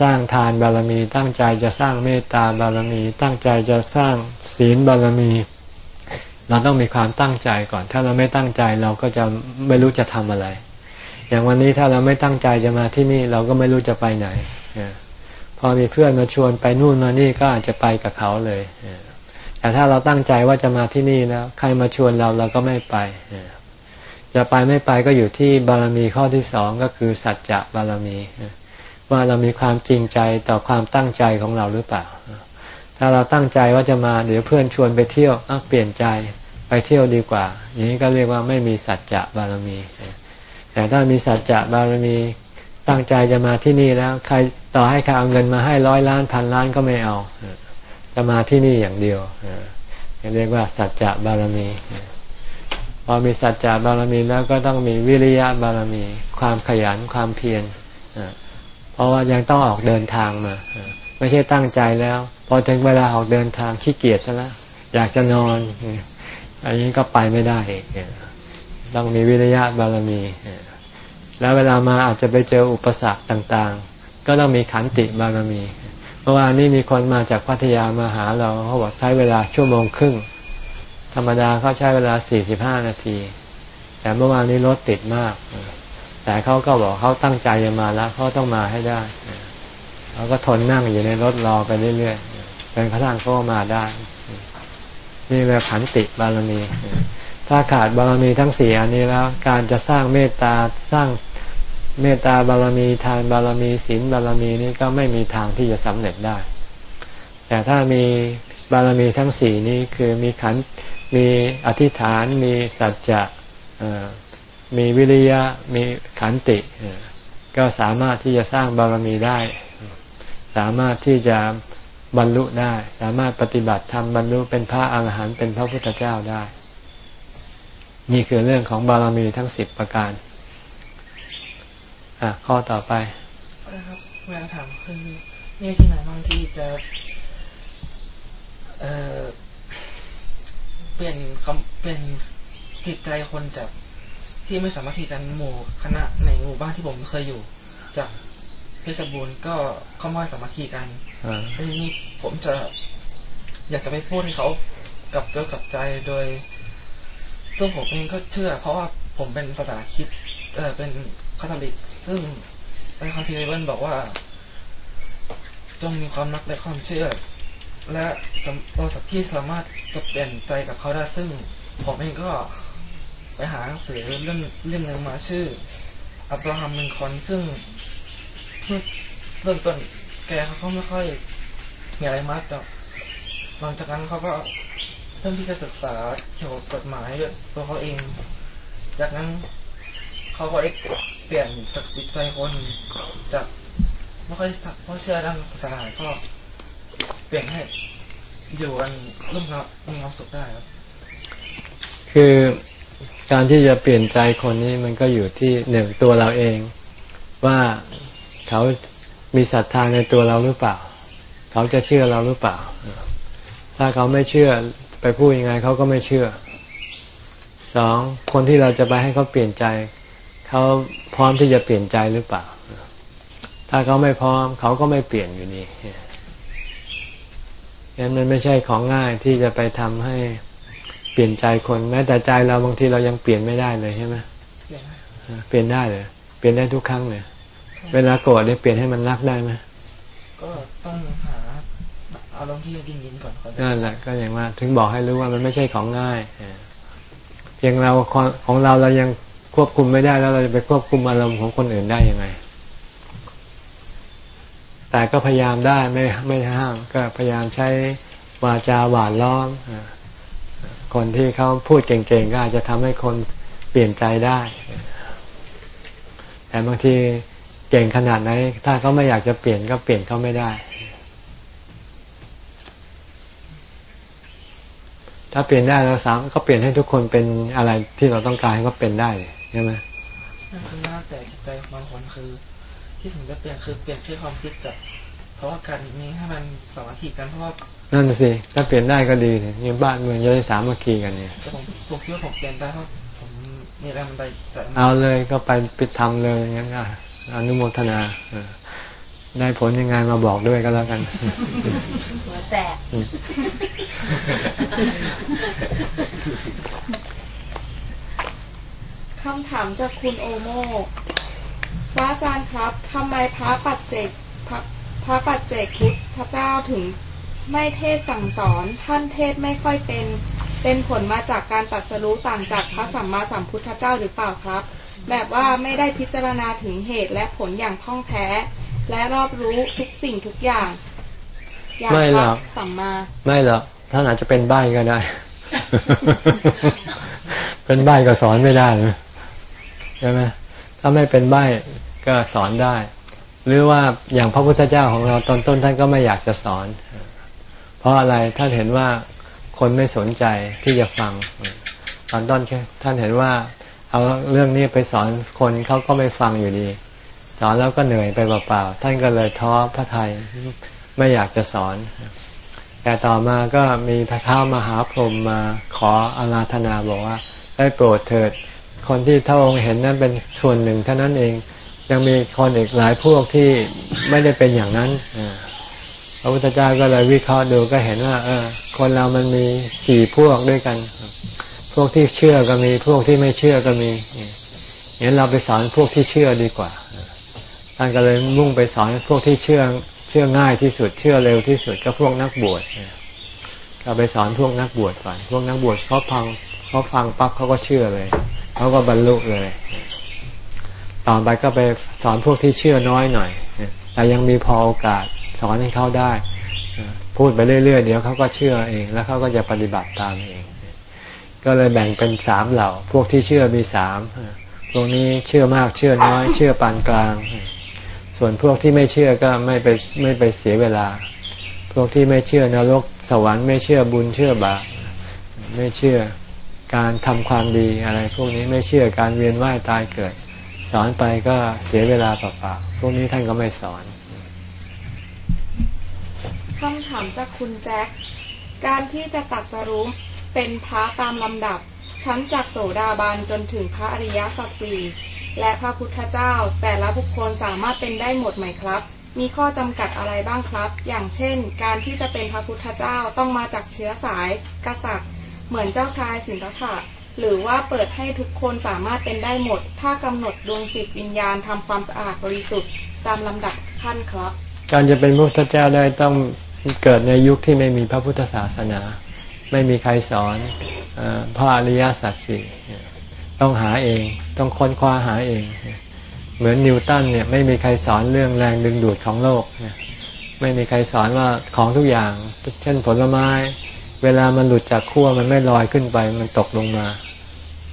สร้างทานบารมี ตั้งใจจะสร้างเมตตาบารมี ตั้งใจจะสร้างศีลบารมี เราต้องมีความตั้งใจก่อน ถ้าเราไม่ตั้งใจเราก็จะไม่รู้จะทำอะไร อย่างวันนี้ถ้าเราไม่ตั้งใจจะมาที่นี่เราก็ไม่รู้จะไปไหนพอมีเพื่อนมาชวนไปนู่นมานี่ก็อาจจะไปกับเขาเลยแต่ถ้าเราตั้งใจว่าจะมาที่นี่แล้วใครมาชวนเราเราก็ไม่ไปจะไปไม่ไปก็อยู่ที่บารมีข้อที่สองก็คือสัจจะบารมี ว่าเรามีความจริงใจต่อความตั้งใจของเราหรือเปล่า ถ้าเราตั้งใจว่าจะมาเดี๋ยวเพื่อนชวนไปเที่ยวเปลี่ยนใจไปเที่ยวดีกว่า อย่างนี้ก็เรียกว่าไม่มีสัจจะบารมี แต่ถ้ามีสัจจะบารมีตั้งใจจะมาที่นี่แล้ว ใครต่อให้ใครเอาเงินมาให้ร้อยล้านพันล้านก็ไม่เอา จะมาที่นี่อย่างเดียวเรียกว่าสัจจะบารมี พอมีสัจจะบารมีแล้วก็ต้องมีวิริยะบารมี ความขยันความเพียร เพราะว่ายังต้องออกเดินทางมา ไม่ใช่ตั้งใจแล้ว พอถึงเวลาออกเดินทางขี้เกียจซะแล้วอยากจะนอน อันนี้ก็ไปไม่ได้ต้องมีวิริยะบารมี แล้วเวลามาอาจจะไปเจออุปสรรคต่างๆ ก็ต้องมีขันติบารมีเมื่อวานนี้มีคนมาจากพัทยามาหาเราเขาบอกใช้เวลาชั่วโมงครึ่ง ธรรมดาเขาใช้เวลาสี่สิบห้านาที แต่เมื่อวานนี้รถติดมาก แต่เขาก็บอกเขาตั้งใจจะมาแล้วเขาต้องมาให้ได้เขาก็ทนนั่งอยู่ในรถรอไปเรื่อยๆเป็นกระทั่งเขามาได้ นี่แบบขันติบารมี ถ้าขาดบารมีทั้งสี่อันนี้แล้ว การจะสร้างเมตตาสร้างเมตตาบารมีทานบารมีศีลบารมีนี้ก็ไม่มีทางที่จะสำเร็จได้ แต่ถ้ามีบารมีทั้งสี่นี้คือมีขันมีอธิษฐานมีสัจจะ มีวิริยะมีขันติ ก็สามารถที่จะสร้างบารมีได้ สามารถที่จะบรรลุได้ สามารถปฏิบัติธรรมบรรลุเป็นพระอาหารหันต์เป็นพระพุทธเจ้าได้ นี่คือเรื่องของบารมีทั้งสิบประการอะข้อต่อไปครับเวลาถามคือเมีที่ไหนบางที่จะเอ่อเปลี่ยนเปลี่ยนจิตใจคนจาก ที่ไม่สามารถที่กันหมู่คณะในหมู่บ้านที่ผมเคยอยู่ จากเพชรบูรณ์ก็เข้ามาสามัคคีกันทีนี้ผมจะอยากจะไปพูดให้เขากับตัวกับใจโดย ซึ่งผมเองก็เชื่อ เพราะว่าผมเป็นศาสนาคิดเออเป็นคาทอลิก ซึ่งในคัมภีร์เบิลบอกว่าจงมีความรักและความเชื่อ และเราสักที่สามารถจะเปลี่ยนใจกับเขาได้ซึ่งผมเองก็ ไปหาหนังสือเรื่องเรื่องหนึ่งมาชื่อ อับราฮัมลินคอนซึ่งเริ่มต้นแกเขาก็ไม่ค่อยมีอะไรมากแต่หลังจากนั้นเขาก็เริ่มที่จะศึกษาเกี่ยวกับกฎหมายตัวเขาเอง จากนั้นเขาก็ได้เปลี่ยนจากจิตใจคนจากไม่ค่อยเพราะเชื่อด้านศาสนาก็เปลี่ยนให้อยู่กันร่วมกันมีความสุขได้ครับคือ การที่จะเปลี่ยนใจคนนี้มันก็อยู่ที่หนึ่งตัวเราเอง ว่าเขามีศรัทธาในตัวเราหรือเปล่า เขาจะเชื่อเราหรือเปล่า ถ้าเขาไม่เชื่อไปพูดยังไงเขาก็ไม่เชื่อสองคนที่เราจะไปให้เขาเปลี่ยนใจเขาพร้อมที่จะเปลี่ยนใจหรือเปล่า ถ้าเขาไม่พร้อม เขาก็ไม่เปลี่ยนอยู่นี่งั้นมันไม่ใช่ของง่ายที่จะไปทำให้ เปลี่ยนใจคนแม้แต่ใจเราบางทีเรายังเปลี่ยนไม่ได้เลยใช่ไหมเปลี่ยนได้เลยเปลี่ยนได้ทุกครั้งเลยเวลาโกรธได้เปลี่ยนให้มันรักได้ไหมก็ต้องหาอารมณ์ที่ดินดินก่อนนั่นแหละก็อย่างว่าถึงบอกให้รู้ว่ามันไม่ใช่ของง่ายเพียงเราของเราเรายังควบคุมไม่ได้แล้วเราจะไปควบคุมอารมณ์ของคนอื่นได้ยังไง แต่ก็พยายามได้ไม่ไม่ห้ามก็พยายามใช้วาจาหวานล้อม คนที่เขาพูดเก่งๆก็อาจจะทำให้คนเปลี่ยนใจได้ แต่บางทีเก่งขนาดไหนถ้าเขาไม่อยากจะเปลี่ยนก็เปลี่ยนเขาไม่ได้ ถ้าเปลี่ยนได้เราสามก็เปลี่ยนให้ทุกคนเป็นอะไรที่เราต้องการให้เขาเป็นได้ใช่ไหมคือหน่าแต่จิตใจบางคนคือ ที่ถึงจะเปลี่ยนคือเปลี่ยนที่ความคิดจากเพราะว่าการนี้ให้มันสมัคคีกันเพราะว่า นั่นสิถ้าเปลี่ยนได้ก็ดีเนี่ยบ้านเมืองจะได้สามัคคีกันเนี่ยผมผมคิดว่าผมเปลี่ยนได้เพราะผมมีแรงมันไปจัดเอาเลยก็ไปปิดทำเลยอย่างนั้นก็อนุโมทนาได้ผลยังไงมาบอกด้วยก็แล้วกันหัวแตกคำถามจากคุณโอโมพระอาจารย์ครับทำไมพระปัจเจกพระพระปัจเจกพุทธเจ้าถึง ไม่เทศสั่งสอน ท่านเทศไม่ค่อยเป็น เป็นผลมาจากการตัดสรู้ต่างจากพระสัมมาสัมพุทธเจ้าหรือเปล่าครับ แบบว่าไม่ได้พิจารณาถึงเหตุและผลอย่างท่องแท้ และรอบรู้ทุกสิ่งทุกอย่างไม่หรอกสัมมา ไม่หรอกท่านอาจจะเป็นใบ้ก็ได้ เป็นใบ้ก็สอนไม่ได้เลยใช่ไหมถ้าไม่เป็นใบ้ก็สอนได้ หรือว่าอย่างพระพุทธเจ้าของเราตอนต้นท่านก็ไม่อยากจะสอน เพราะอะไรท่านเห็นว่าคนไม่สนใจที่จะฟัง ตอนต้นท่านเห็นว่า เอาเรื่องนี้ไปสอนคนเขาก็ไม่ฟังอยู่ดี สอนแล้วก็เหนื่อยไปเปล่าๆท่านก็เลยท้อพระไทยไม่อยากจะสอน แต่ต่อมาก็มีพระเท้ามหาพรหมมาขออาราธนาบอกว่า ได้โปรดเถิด คนที่เท่าองค์เห็นนั้นเป็นส่วนหนึ่งเท่านั้นเองยังมีคนอีกหลายพวกที่ไม่ได้เป็นอย่างนั้นพ ระพุทธเจ้าก็เลยวิเคราะห์ดูก็เห็นว่า เออ คนเรามันมีสี่พวกด้วยกัน พวกที่เชื่อก็มี พวกที่ไม่เชื่อก็มีงั้นเราไปสอนพวกที่เชื่อดีกว่าท่านก็เลยมุ่งไปสอนพวกที่เชื่อเชื่อง่ายที่สุดเชื่อเร็วที่สุดก็พวกนักบวชก็ไปสอนพวกนักบวชก่อน พวกนักบวชเขาฟังเขาฟังปั๊บเขาก็เชื่อเลยเขาก็บรรลุเลย ต่อไปก็ไปสอนพวกที่เชื่อน้อยหน่อยแต่ยังมีพอโอกาส สอนให้เขาได้ พูดไปเรื่อยๆ เดี๋ยวเขาก็เชื่อเอง แล้วเขาก็จะปฏิบัติตามเอง ก็เลยแบ่งเป็นสามเหล่า พวกที่เชื่อมีสามพวกนี้เชื่อมากเชื่อน้อย เชื่อปานกลาง ส่วนพวกที่ไม่เชื่อก็ไม่ไปไม่ไปเสียเวลา พวกที่ไม่เชื่อนรกสวรรค์ไม่เชื่อบุญเชื่อบาปไม่เชื่อการทำความดีอะไร พวกนี้ไม่เชื่อการเวียนว่ายตายเกิด สอนไปก็เสียเวลาเปล่าๆพวกนี้ท่านก็ไม่สอนคำถามจากคุณแจ็ค การที่จะตัดสรุปเป็นพระตามลำดับ ชั้นจากโสดาบันจนถึงพระอริยสัจสี่และพระพุทธเจ้า แต่ละบุคคลสามารถเป็นได้หมดไหมครับ มีข้อจำกัดอะไรบ้างครับ อย่างเช่น การที่จะเป็นพระพุทธเจ้าต้องมาจากเชื้อสาย กษัตริย์ เหมือนเจ้าชายสินธะหรือว่าเปิดให้ทุกคนสามารถเป็นได้หมด ถ้ากำหนดดวงจิตวิญญาณทำความสะอาดบริสุทธิ์ตามลำดับขั้นครับ การจะเป็นพระพุทธเจ้าได้ต้อง เกิดในยุคที่ไม่มีพระพุทธศาสนา ไม่มีใครสอนพระอริยสัจสี่ต้องหาเองต้องค้นคว้าหาเอง เหมือนนิวตันเนี่ยไม่มีใครสอนเรื่องแรงดึงดูดของโลก ไม่มีใครสอนว่าของทุกอย่าง เช่นผลไม้ เวลามันหลุดจากขั้วมันไม่ลอยขึ้นไปมันตกลงมา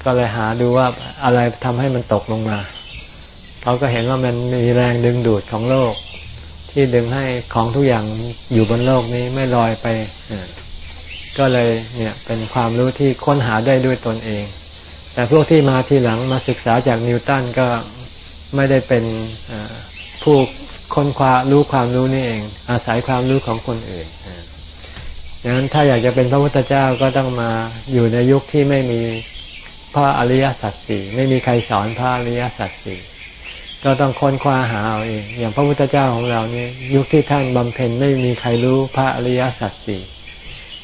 ก็เลยหาดูว่าอะไรทำให้มันตกลงมา เขาก็เห็นว่ามันมีแรงดึงดูดของโลก ที่ดึงให้ของทุกอย่างอยู่บนโลกนี้ไม่ลอยไปก็เลยเนี่ยเป็นความรู้ที่ค้นหาได้ด้วยตนเอง แต่พวกที่มาทีหลังมาศึกษาจากนิวตันก็ไม่ได้เป็นผู้ค้นคว้ารู้ความรู้นี่เอง อาศัยความรู้ของคนอื่นดังนั้นถ้าอยากจะเป็นพระพุทธเจ้าก็ต้องมาอยู่ในยุคที่ไม่มีพระอริยสัจสี่ไม่มีใครสอนพระอริยสัจสี่ ก็ต้องค้นคว้าหาเอาเอง อย่างพระพุทธเจ้าของเราเนี่ยยุคที่ท่านบำเพ็ญไม่มีใครรู้พระอริยสัจสี่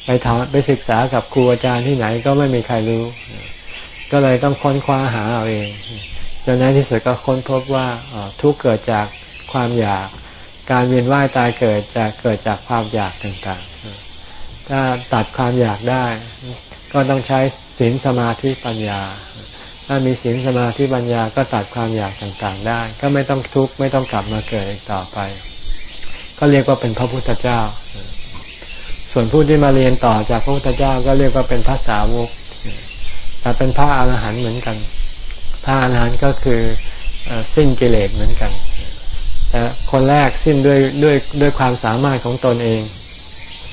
ไปถามไปศึกษากับครูอาจารย์ที่ไหนก็ไม่มีใครรู้ ก็เลยต้องค้นคว้าหาเอาเองจนในที่สุดก็ค้นพบว่าทุกเกิดจากความอยาก การเวียนว่ายตายเกิดจากเกิดจากความอยากต่างๆ ถ้าตัดความอยากได้ ก็ต้องใช้ศีลสมาธิปัญญา ถ้ามีศีลสมาธิปัญญาก็ตัดความอยากต่างๆได้ ก็ไม่ต้องทุกข์ไม่ต้องกลับมาเกิดอีกต่อไป ก็เรียกว่าเป็นพระพุทธเจ้า ส่วนผู้ที่มาเรียนต่อจากพระพุทธเจ้าก็เรียกว่าเป็นภาษาวกแต่เป็นพระอรหันต์เหมือนกัน พระอรหันต์ก็คือสิ้นกิเลสเหมือนกันแต่คนแรกสิ้นด้วยด้วยด้วยความสามารถของตนเอง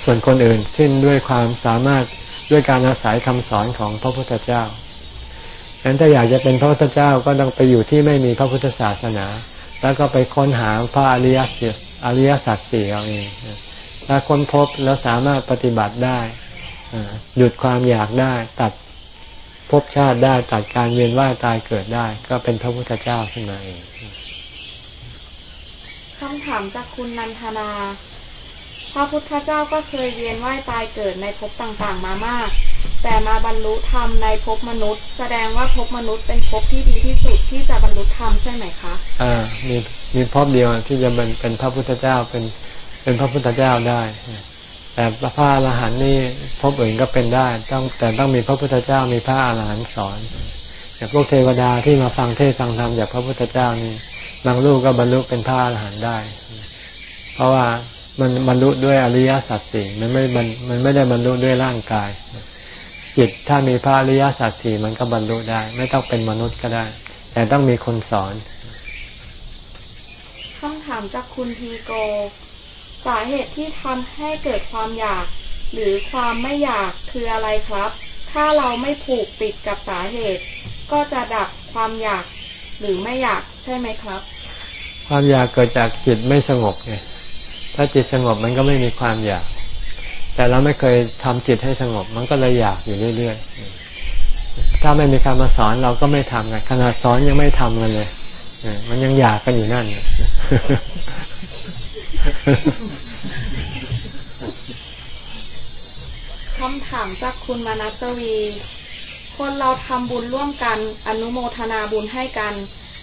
ส่วนคนอื่นสิ้นด้วยความสามารถด้วยการอาศัยคำสอนของพระพุทธเจ้า งั้นถ้าอยากจะเป็นพระพุทธเจ้าก็ต้องไปอยู่ที่ไม่มีพระพุทธศาสนา แล้วก็ไปค้นหาพระอริยสัจอริยสัจสี่เอาเองถ้าค้นพบแล้วสามารถปฏิบัติได้หยุดความอยากได้ ตัดภพชาติได้ตัดการเวียนว่ายตายเกิดได้ ก็เป็นพระพุทธเจ้าขึ้นมาเองคำถามจากคุณนันทนา พระพุทธเจ้าก็เคยเวียนว่ายตายเกิดในภพต่างๆมามาก แต่มาบรรลุธรรมในภพมนุษย์ แสดงว่าภพมนุษย์เป็นภพที่ดีที่สุดที่จะบรรลุธรรมใช่ไหมคะอ่ามีมีภพเดียวที่จะเป็นเป็นพระพุทธเจ้าเป็นเป็นพระพุทธเจ้าได้ แต่พระอรหันต์นี่ภพอื่นก็เป็นได้ต้องแต่ต้องมีพระพุทธเจ้ามีพระอรหันต์สอนอย่างพวกเทวดาที่มาฟังเทศฟังธรรมจากพระพุทธเจ้านี่บางลูกก็บรรลุเป็นพระอรหันต์ได้ เพราะว่ามันบรรลุด้วยอริยสัจสี่มันไม่มันไม่ได้บรรลุด้วยร่างกาย จิตถ้ามีพระอริยสัจสี่มันก็บรรลุได้ ไม่ต้องเป็นมนุษย์ก็ได้ แต่ต้องมีคนสอนคำถามจากคุณทีโก สาเหตุที่ทำให้เกิดความอยาก หรือความไม่อยากคืออะไรครับ ถ้าเราไม่ผูกติดกับสาเหตุ ก็จะดับความอยากหรือไม่อยากใช่ไหมครับ ความอยากเกิดจากจิตไม่สงบไงถ้าจิตสงบมันก็ไม่มีความอยาก แต่เราไม่เคยทำจิตให้สงบ มันก็เลยอยากอยู่เรื่อยๆ ถ้าไม่มีใครมาสอนเราก็ไม่ทำกันขนาดสอนยังไม่ทำกันเลยมันยังอยากกันอยู่นั่นคำถามจากคุณมานัสวี คนเราทำบุญร่วมกันอนุโมทนาบุญให้กัน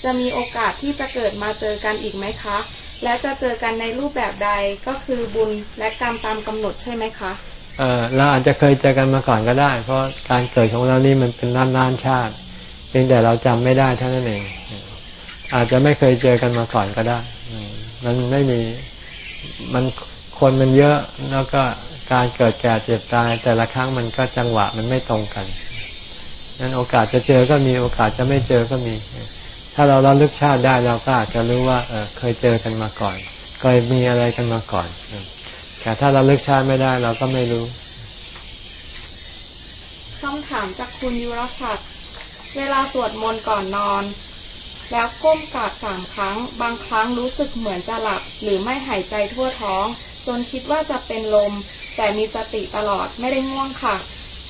จะมีโอกาสที่จะเกิดมาเจอกันอีกไหมคะ และจะเจอกันในรูปแบบใดก็คือบุญและกรรมตามกำหนดใช่ไหมคะเออเราอาจจะเคยเจอกันมาก่อนก็ได้ เพราะการเกิดของเรานี่มันเป็นล้านล้านชาติเพียงแต่เราจำไม่ได้เท่านั้นเอง อาจจะไม่เคยเจอกันมาก่อนก็ได้ มันไม่มีมันคนมันเยอะแล้วก็การเกิดแก่เจ็บตาย แต่ละครั้งมันก็จังหวะมันไม่ตรงกันนั้นโอกาสจะเจอก็มีโอกาสจะไม่เจอก็มี ถ้าเราเราลึกชาติได้เราก็อาจจะรู้ว่าเเคยเจอกันมาก่อนเคยมีอะไรกันมาก่อนแต่ถ้าเราลือกชาติไม่ได้เราก็ไม่รู้คำถามจากคุณยุรชัดเวลาสวดมนต์ก่อนนอน แล้วก้มกราบสามครั้ง บางครั้งรู้สึกเหมือนจะหลับ หรือไม่หายใจทั่วท้อง จนคิดว่าจะเป็นลม แต่มีสติตลอดไม่ได้ง่วงค่ะ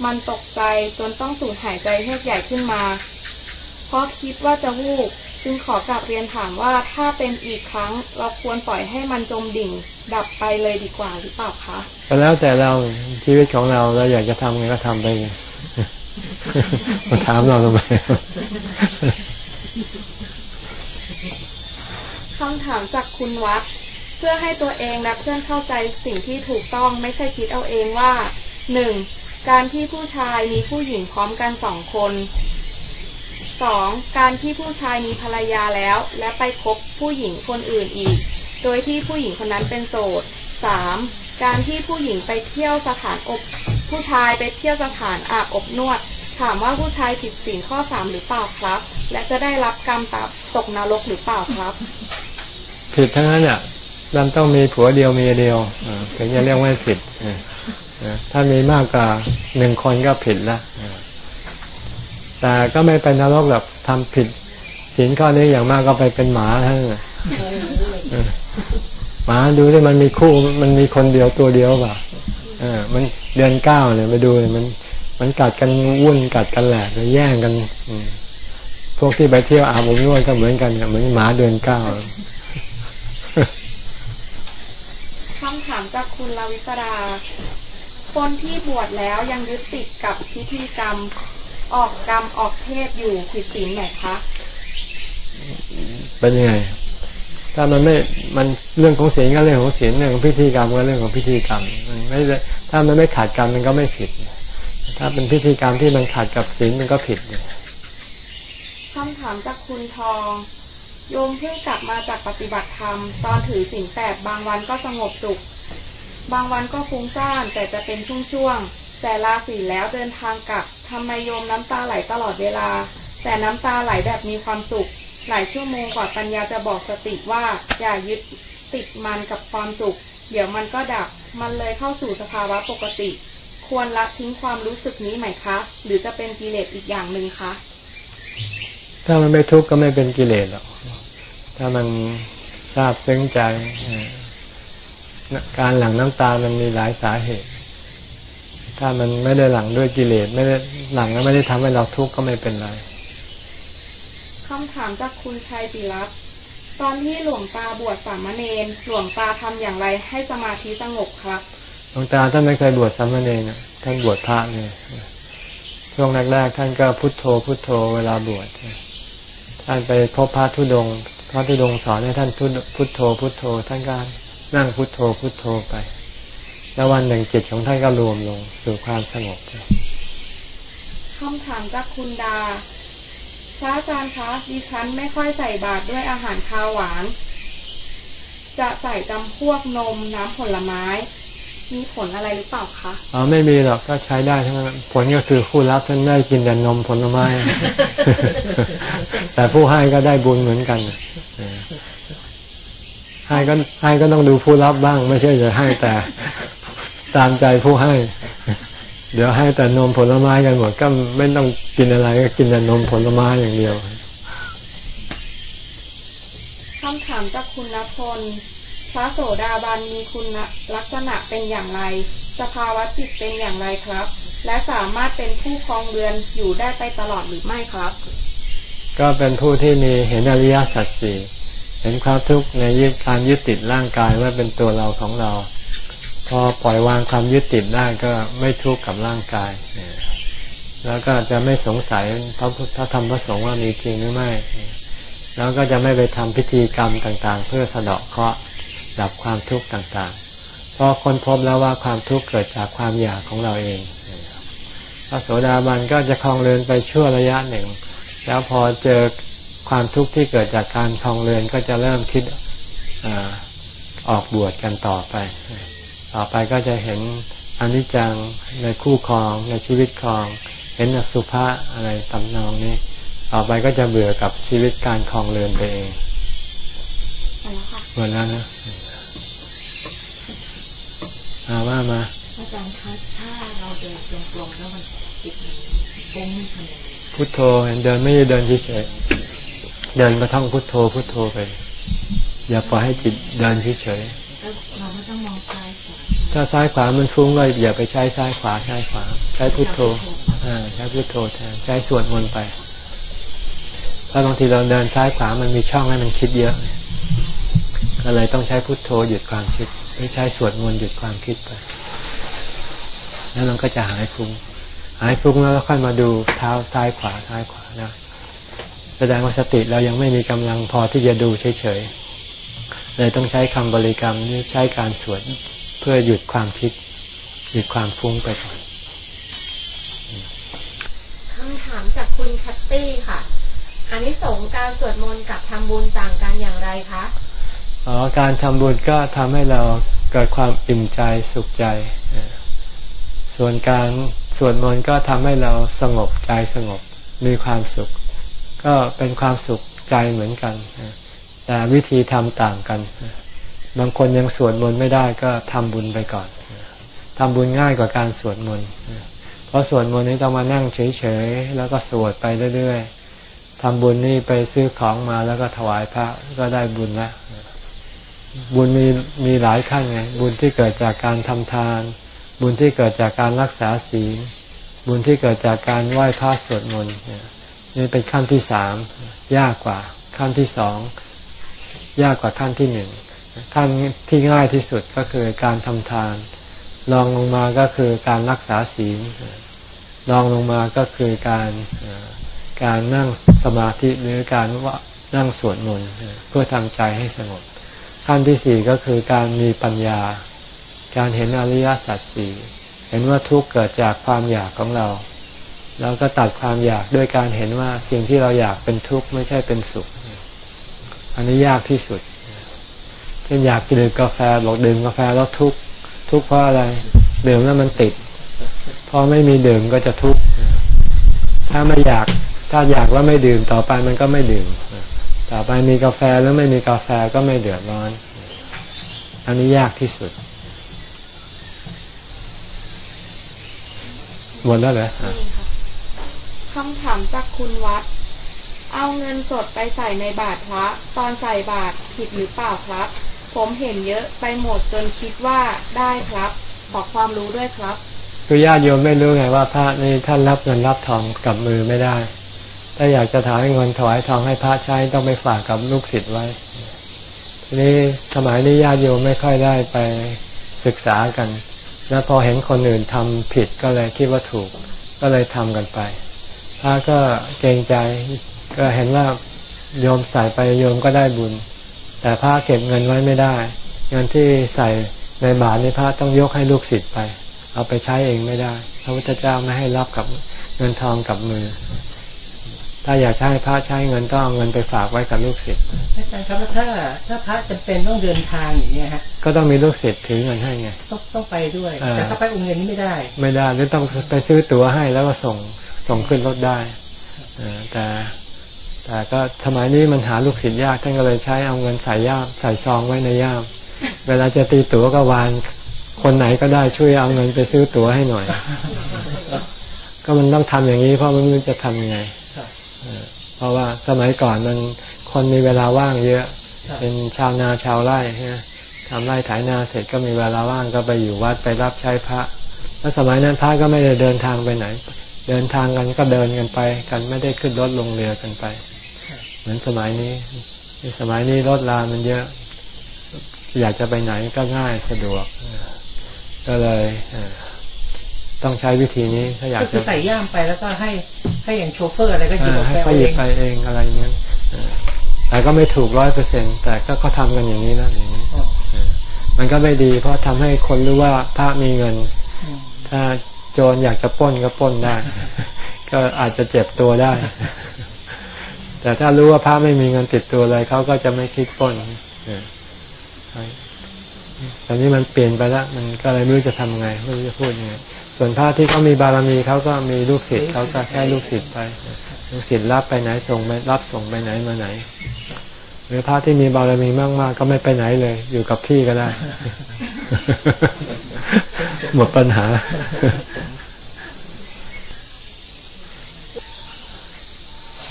มันตกใจจนต้องสูดหายใจเฮือกใหญ่ขึ้นมา เพราะคิดว่าจะวูบจึงขอกลับเรียนถามว่าถ้าเป็นอีกครั้งเราควรปล่อยให้มันจมดิ่ง ดับไปเลยดีกว่าหรือเปล่าคะก็แล้วแต่เราชีวิตของเราเราอยากจะทำไงก็ทำไปมาถามเราทำไมคำถามจากคุณวัดเพื่อให้ตัวเองและเพื่อนเข้าใจสิ่งที่ถูกต้องไม่ใช่คิดเอาเองว่าหนึ่งการที่ผู้ชายมีผู้หญิงพร้อมกันสองคน สองการที่ผู้ชายมีภรรยาแล้ว และไปคบผู้หญิงคนอื่นอีก โดยที่ผู้หญิงคนนั้นเป็นโสดสามการที่ผู้หญิงไปเที่ยวสถานอบ ผู้ชายไปเที่ยวสถานอาบอบนวด ถามว่าผู้ชายผิดสิ่งข้อสามหรือเปล่าครับ และจะได้รับกรรมตับตกนรกหรือเปล่าครับ ผิดทั้งนั้นอะมันต้องมีผัวเดียวเมียเดียวถึงจะเรียกว่าผิดถ้ามีมากกว่าหนึ่งคนก็ผิดละ แต่ก็ไม่เป็นนรกแบบทำผิดศีลข้อนี้อย่างมากก็ไปเป็นหมาทั้งหมาดูที่มันมีคู่มันมีคนเดียวตัวเดียวป่ะเออ มันเดือนเก้าเนี่ยไปดูมันมันกัดกันวุ่นกัดกันแหลกแย่งกันพวกที่ไปเที่ยวอาบอบนวดก็เหมือนกันเหมือนหมาเดือนเก้าคำถามจากคุณลาวิสราคนที่บวชแล้วยังยึดติดกับพิธีกรรม ออกกรรมออกเทศอยู่ผิดศีลไหมคะ เป็นยังไง ถ้ามันไม่ มันเรื่องของศีลก็เรื่องของศีลเรื่องของพิธีกรรมก็เรื่องของพิธีกรรม มันไม่ ถ้ามันไม่ขาดกรรมมันก็ไม่ผิด ถ้าเป็นพิธีกรรมที่มันขาดกับศีลมันก็ผิดคำถามจากคุณทองโยมเพิ่งกลับมาจากปฏิบัติธรรม ตอนถือศีลแปดบางวันก็สงบสุข บางวันก็ฟุ้งซ่านแต่จะเป็นช่วงๆแต่ลาศีลแล้วเดินทางกลับ ทำไมโยมน้ำตาไหลตลอดเวลา แต่น้ำตาไหลแบบมีความสุข หลายชั่วโมงกว่าปัญญาจะบอกสติว่าอย่ายึดติดมันกับความสุข เดี๋ยวมันก็ดับ มันเลยเข้าสู่สภาวะปกติ ควรละทิ้งความรู้สึกนี้ไหมคะ หรือจะเป็นกิเลสอีกอย่างหนึ่งคะ ถ้ามันไม่ทุกข์ก็ไม่เป็นกิเลสหรอก ถ้ามันทราบซึ้งใจ การหลั่งน้ำตามันมีหลายสาเหตุ ถ้ามันไม่ได้หลังด้วยกิเลสไม่ได้หลังแล้วไม่ได้ทำให้เราทุกข์ก็ไม่เป็นไรคำถามจากคุณชัยปิรัตตอนที่หลวงตาบวชสามเณรหลวงตาทำอย่างไรให้สมาธิสงบครับหลวงตาท่านไม่เคยบวชสามเณรท่านบวชพระเนี่ยช่วงแรกๆท่านก็พุทโธพุทโธเวลาบวชท่านไปพบพระธุดงพระธุดงสอนให้ท่านพุทโธพุทโธ ท่านก็นั่งพุทโธพุทโธไป แล้ววันหนึ่งจิตของท่านก็รวมลงสู่ความสงบคำถามจากคุณดา พระอาจารย์คะดิฉันไม่ค่อยใส่บาตรด้วยอาหารคาวหวาน จะใส่จำพวกนมน้ำผลไม้ มีผลอะไรหรือเปล่าคะอ๋อไม่มีหรอกก็ใช้ได้ทั้งนั้นผลก็คือผู้รับท่านได้กินแต่นมผลไม้ แต่ผู้ให้ก็ได้บุญเหมือนกันให้ก็ให้ก็ต้องดูผู้รับบ้าง ไม่ใช่จะให้แต่ ตามใจผู้ให้ เดี๋ยวให้แต่นมผลไม้กันหมด ก็ไม่ต้องกินอะไรก็กินแต่นมผลไม้อย่างเดียวคำถามจากคุณณพลพระโสดาบันมีคุณลักษณะเป็นอย่างไร สภาวะจิตเป็นอย่างไรครับ และสามารถเป็นผู้ครองเรือนอยู่ได้ไปตลอดหรือไม่ครับ ก็เป็นผู้ที่มีเห็นอริยสัจสี่เห็นความทุกข์ในยึดการยึดติดร่างกายว่าเป็นตัวเราของเรา พอปล่อยวางความยึดติดได้ก็ไม่ทุกข์กับร่างกาย แล้วก็จะไม่สงสัยพระพุทธธรรมพระสงฆ์ว่ามีจริงหรือไม่ แล้วก็จะไม่ไปทำพิธีกรรมต่างๆ เพื่อสะเดาะเคราะห์ดับความทุกข์ต่างๆ เพราะคนพบแล้วว่าความทุกข์เกิดจากความอยากของเราเอง พระโสดาบันก็จะคลองเรือนไปชั่วระยะหนึ่ง แล้วพอเจอความทุกข์ที่เกิดจากการคลองเรือนก็จะเริ่มคิดอออกบวชกันต่อไป ต่อไปก็จะเห็นอนิจจังในคู่ครองในชีวิตครอง เห็นอสุภะอะไรตำนองนี้ ต่อไปก็จะเบื่อกับชีวิตการคลองเรือนไปเองหมดแล้วนะอาว่ามาอาจารย์คะถ้าเราเดินจงกรมแล้วมันจิตมันฟุ้งทำยังไงพุทโธเห็นเดินไม่ได้เดินเฉยๆเดินก็ท่องพุทโธพุทโธไป อย่าปล่อยให้จิตเดินเฉยแล้วเราไม่ต้องมองซ้ายขวาๆ ถ้าซ้ายขวามันฟุ้งก็อย่าไปใช้ซ้ายขวาซ้ขวา ใช้พุทโธอ่าใช้พุทโธแทนใช้สวดมนต์ไปเพราะบางทีเราเดินซ้ายขวามันมีช่องให้มันคิดเยอะก็เลยต้องใช้พุทโธหยุดความคิดไม่ใช้สวดมนต์หยุดความคิดไป แล้วมันก็จะหายฟุ้งหายฟุ้งแล้วค่อยมาดูเท้าซ้ายขวาซ้ายขวาได้แสดงว่าสติเรายังไม่มีกำลังพอที่จะดูเฉยๆเลยต้องใช้คำบริกรรมหรือใช้การสวด เพื่อหยุดความคิด หยุดความฟุ้งไปก่อนคำถามจากคุณแคตตี้ค่ะอันนี้สงส์การสวดมนต์กับทำบุญต่างกันอย่างไรคะอ๋อการทำบุญก็ทำให้เราเกิดความอิ่มใจสุขใจ ส่วนการสวดมนต์ก็ทำให้เราสงบใจสงบมีความสุข ก็เป็นความสุขใจเหมือนกัน แต่วิธีทำต่างกัน บางคนยังสวดมนต์ไม่ได้ก็ทำบุญไปก่อนทำบุญง่ายกว่าการสวดมนต์เพราะสวดมนต์นี้ต้องมานั่งเฉยๆแล้วก็สวดไปเรื่อยๆทำบุญนี่ไปซื้อของมาแล้วก็ถวายพระก็ได้บุญละบุญมีมีหลายขั้นไง บุญที่เกิดจากการทำทาน บุญที่เกิดจากการรักษาศีลบุญที่เกิดจากการไหว้พระสวดมนต์นี่เป็นขั้นที่สามยากกว่าขั้นที่สองยากกว่าขั้นที่หนึ่ง ขั้นที่ง่ายที่สุดก็คือการทำทานรองลงมาก็คือการรักษาศีลรองลงมาก็คือการการนั่งสมาธิหรือการว่านั่งสวดมนต์เพื่อทำใจให้สงบ ขั้นที่สี่ก็คือการมีปัญญา การเห็นอริยสัจสี่เห็นว่าทุกข์เกิดจากความอยากของเรา แล้วก็ตัดความอยากด้วยการเห็นว่าสิ่งที่เราอยากเป็นทุกข์ไม่ใช่เป็นสุข อันนี้ยากที่สุด เช่นอยากกินกาแฟบอกดื่มกาแฟแล้วทุกทุกเพราะอะไรดื่มแล้วมันติดพอไม่มีดื่มก็จะทุกข์ถ้าไม่อยากถ้าอยากแล้วไม่ดื่มต่อไปมันก็ไม่ดื่ม ต่อไปมีกาแฟแล้วไม่มีกาแฟก็ไม่เดือดร้อน อันนี้ยากที่สุดหมดแล้วเหรอคำถามจากคุณวัด เอาเงินสดไปใส่ในบาตรพระตอนใส่บาตรผิดหรือเปล่าครับ ผมเห็นเยอะไปหมดจนคิดว่าได้ครับ ขอความรู้ด้วยครับ คือญาติโยมไม่รู้ไงว่าพระนี่ท่านรับเงินรับทองกับมือไม่ได้ ถ้าอยากจะถายเงินถวายทองให้พระใช้ต้องไปฝากกับลูกศิษย์ไว้ ทีนี้สมัยนี้ญาติโยมไม่ค่อยได้ไปศึกษากัน แล้วพอเห็นคนอื่นทำผิดก็เลยคิดว่าถูก ก็เลยทำกันไป พระก็เกรงใจ ก็เห็นว่าโยมใส่ไปโยมก็ได้บุญ แต่พระเก็บเงินไว้ไม่ได้ เงินที่ใส่ในบาทนี่พระต้องยกให้ลูกศิษย์ไป เอาไปใช้เองไม่ได้ พระพุทธเจ้าไม่ให้รับกับเงินทองกับมือ ถ้าอยากใช้พระใช้เงินต้องเอาเงินไปฝากไว้กับลูกศิษย์อาจารย์ครับถ้าถ้าพระจำเป็นต้องเดินทางอย่างเงี้ยฮะก็ต้องมีลูกศิษย์ถือเงินให้ไงต้องต้องไปด้วยอ่าแต่ถ้าไปองค์เงินนี้ไม่ได้ ไม่ได้หรือต้องไปซื้อตั๋วให้แล้วก็ส่งส่งขึ้นรถได้เออแต่ แต่ก็สมัยนี้มันหาลูกศิษย์ยากท่านก็เลยใช้เอาเงินใส่ย่ามใส่ซองไว้ในย่าม เวลาจะตีตั๋วก็วานคนไหนก็ได้ช่วยเอาเงินไปซื้อตั๋วให้หน่อย ก็มันต้องทำอย่างนี้เพราะมันจะทำยังไงเพราะว่าสมัยก่อนมันคนมีเวลาว่างเยอะ เป็นชาวนาชาวไร่ฮะทำไร่ไถนาเสร็จก็มีเวลาว่างก็ไปอยู่วัดไปรับใช้พระแล้วสมัยนั้นพระก็ไม่ได้เดินทางไปไหน เดินทางกันก็เดินกันไป กันไม่ได้ขึ้นรถลงเรือกันไป เหมือนสมัยนี้ในสมัยนี้รถรามันเยอะ อยากจะไปไหนก็ง่ายสะดวก ก็เลยต้องใช้วิธีนี้ถ้าอยากจะใส่ย่ามไปแล้วก็ให้ให้อย่างโชเฟอร์อะไรก็หยิบให้เขาหยิบไปเองอะไรเงี้ยแต่ก็ไม่ถูกร้อยเปอร์เซ็นแต่ก็เขาทากันอย่างนี้แล้วอย่างนี้มันก็ไม่ดี เพราะทำให้คนรู้ว่าพระมีเงิน ถ้าโจรอยากจะป้นก็ป้นได้ ก็อาจจะเจ็บตัวได้ แต่ถ้ารู้ว่าพระไม่มีเงินติดตัวอะไรเขาก็จะไม่คิดป้นตอนนี้มันเปลี่ยนไปแล้วมันก็เลยไม่รู้จะทำไงไม่รู้จะพูดยังไงส่วนพระที่เขามีบารมีเขาก็มีลูกศิษย์เขาก็แค่ลูกศิษย์ไปลูกศิษย์รับไปไหนส่งไปรับส่งไปไหนมาไหน หรือพระที่มีบารมีมาก ๆ ก็ไม่ไปไหนเลย อยู่กับที่ก็ได้ หมดปัญหา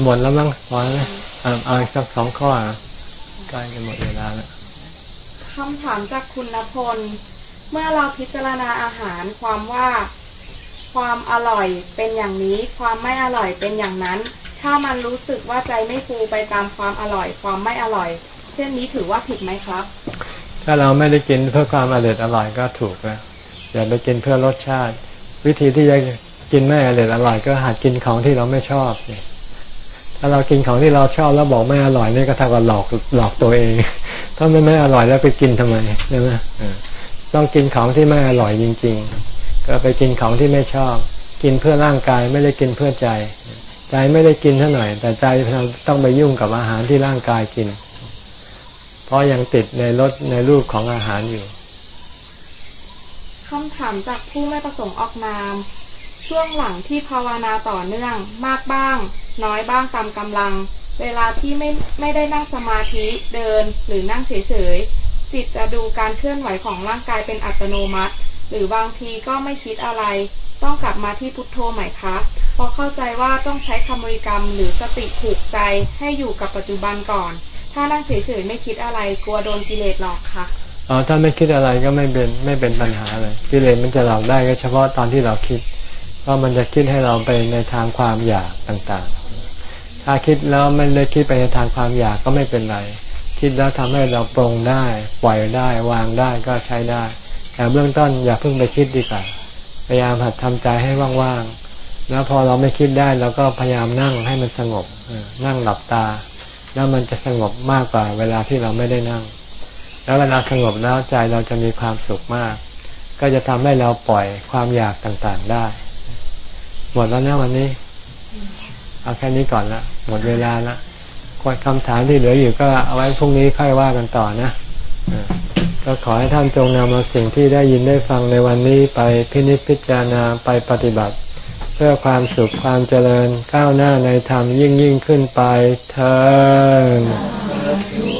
หมดแล้วมั้งพอแล้วเอาอีกสักสองข้อใกล้จะหมดเวลาแล้วคำถามจากคุณณพล เมื่อเราพิจารณาอาหารความว่าความอร่อยเป็นอย่างนี้ ความไม่อร่อยเป็นอย่างนั้น ถ้ามันรู้สึกว่าใจไม่ฟูไปตามความอร่อย ความไม่อร่อย เช่นนี้ถือว่าผิดไหมครับ ถ้าเราไม่ได้กินเพื่อความอร่อยอร่อยก็ถูกแล้วอย่าไปกินเพื่อรสชาติ วิธีที่จะกินไม่อร่อยอร่อยก็หัดกินของที่เราไม่ชอบเนี่ย ถ้าเรากินของที่เราชอบแล้วบอกไม่อร่อยนี่ก็เท่ากับหลอกหลอกตัวเอง ถ้ามันไม่อร่อยแล้วไปกินทำไมใช่ไหมต้องกินของที่ไม่อร่อยจริง ๆ ก็ไปกินของที่ไม่ชอบ กินเพื่อร่างกายไม่ได้กินเพื่อใจ ใจไม่ได้กินเท่าไหร่แต่ใจต้องไปยุ่งกับอาหารที่ร่างกายกิน เพราะยังติดในรสในรูปของอาหารอยู่คำถามจากผู้ไม่ประสงค์ออกนาม ช่วงหลังที่ภาวนาต่อเนื่องมากบ้าง น้อยบ้างตามกำลัง เวลาที่ไม่ไม่ได้นั่งสมาธิเดินหรือนั่งเฉยๆ จิตจะดูการเคลื่อนไหวของร่างกายเป็นอัตโนมัติ หรือบางทีก็ไม่คิดอะไร ต้องกลับมาที่พุทโธใหม่คะเพราะเข้าใจว่าต้องใช้คำบริกรรมหรือสติผูกใจให้อยู่กับปัจจุบันก่อน ถ้านั่งเฉยๆไม่คิดอะไรกลัวโดนกิเลสหลอกค่ะอ๋อถ้าไม่คิดอะไรก็ไม่เป็นไม่เป็นปัญหาเลยกิเลสมันจะหลอกได้ก็เฉพาะตอนที่เราคิด เพราะมันจะคิดให้เราไปในทางความอยากต่างๆ ถ้าคิดแล้วไม่ได้คิดไปในทางความอยากก็ไม่เป็นไร คิดแล้วทำให้เราปรงได้ ปล่อยได้ วางได้ก็ใช้ได้ แต่เบื้องต้นอย่าเพิ่งไปคิดดีกว่า พยายามหัดทำใจให้ว่างๆ แล้วพอเราไม่คิดได้เราก็พยายามนั่งให้มันสงบ นั่งหลับตา แล้วมันจะสงบมากกว่าเวลาที่เราไม่ได้นั่ง แล้วเวลาสงบแล้วใจเราจะมีความสุขมาก ก็จะทำให้เราปล่อยความอยากต่างๆได้ หมดแล้วนะวันนี้ เอาแค่นี้ก่อนละหมดเวลาละกดคำถามที่เหลืออยู่ก็เอาไว้พรุ่งนี้ค่อยว่ากันต่อนะก็ขอให้ท่านจงนำเอาสิ่งที่ได้ยินได้ฟังในวันนี้ไปพินิจพิจารณาไปปฏิบัติ เพื่อความสุขความเจริญก้าวหน้าในธรรมยิ่งยิ่งขึ้นไปเธอ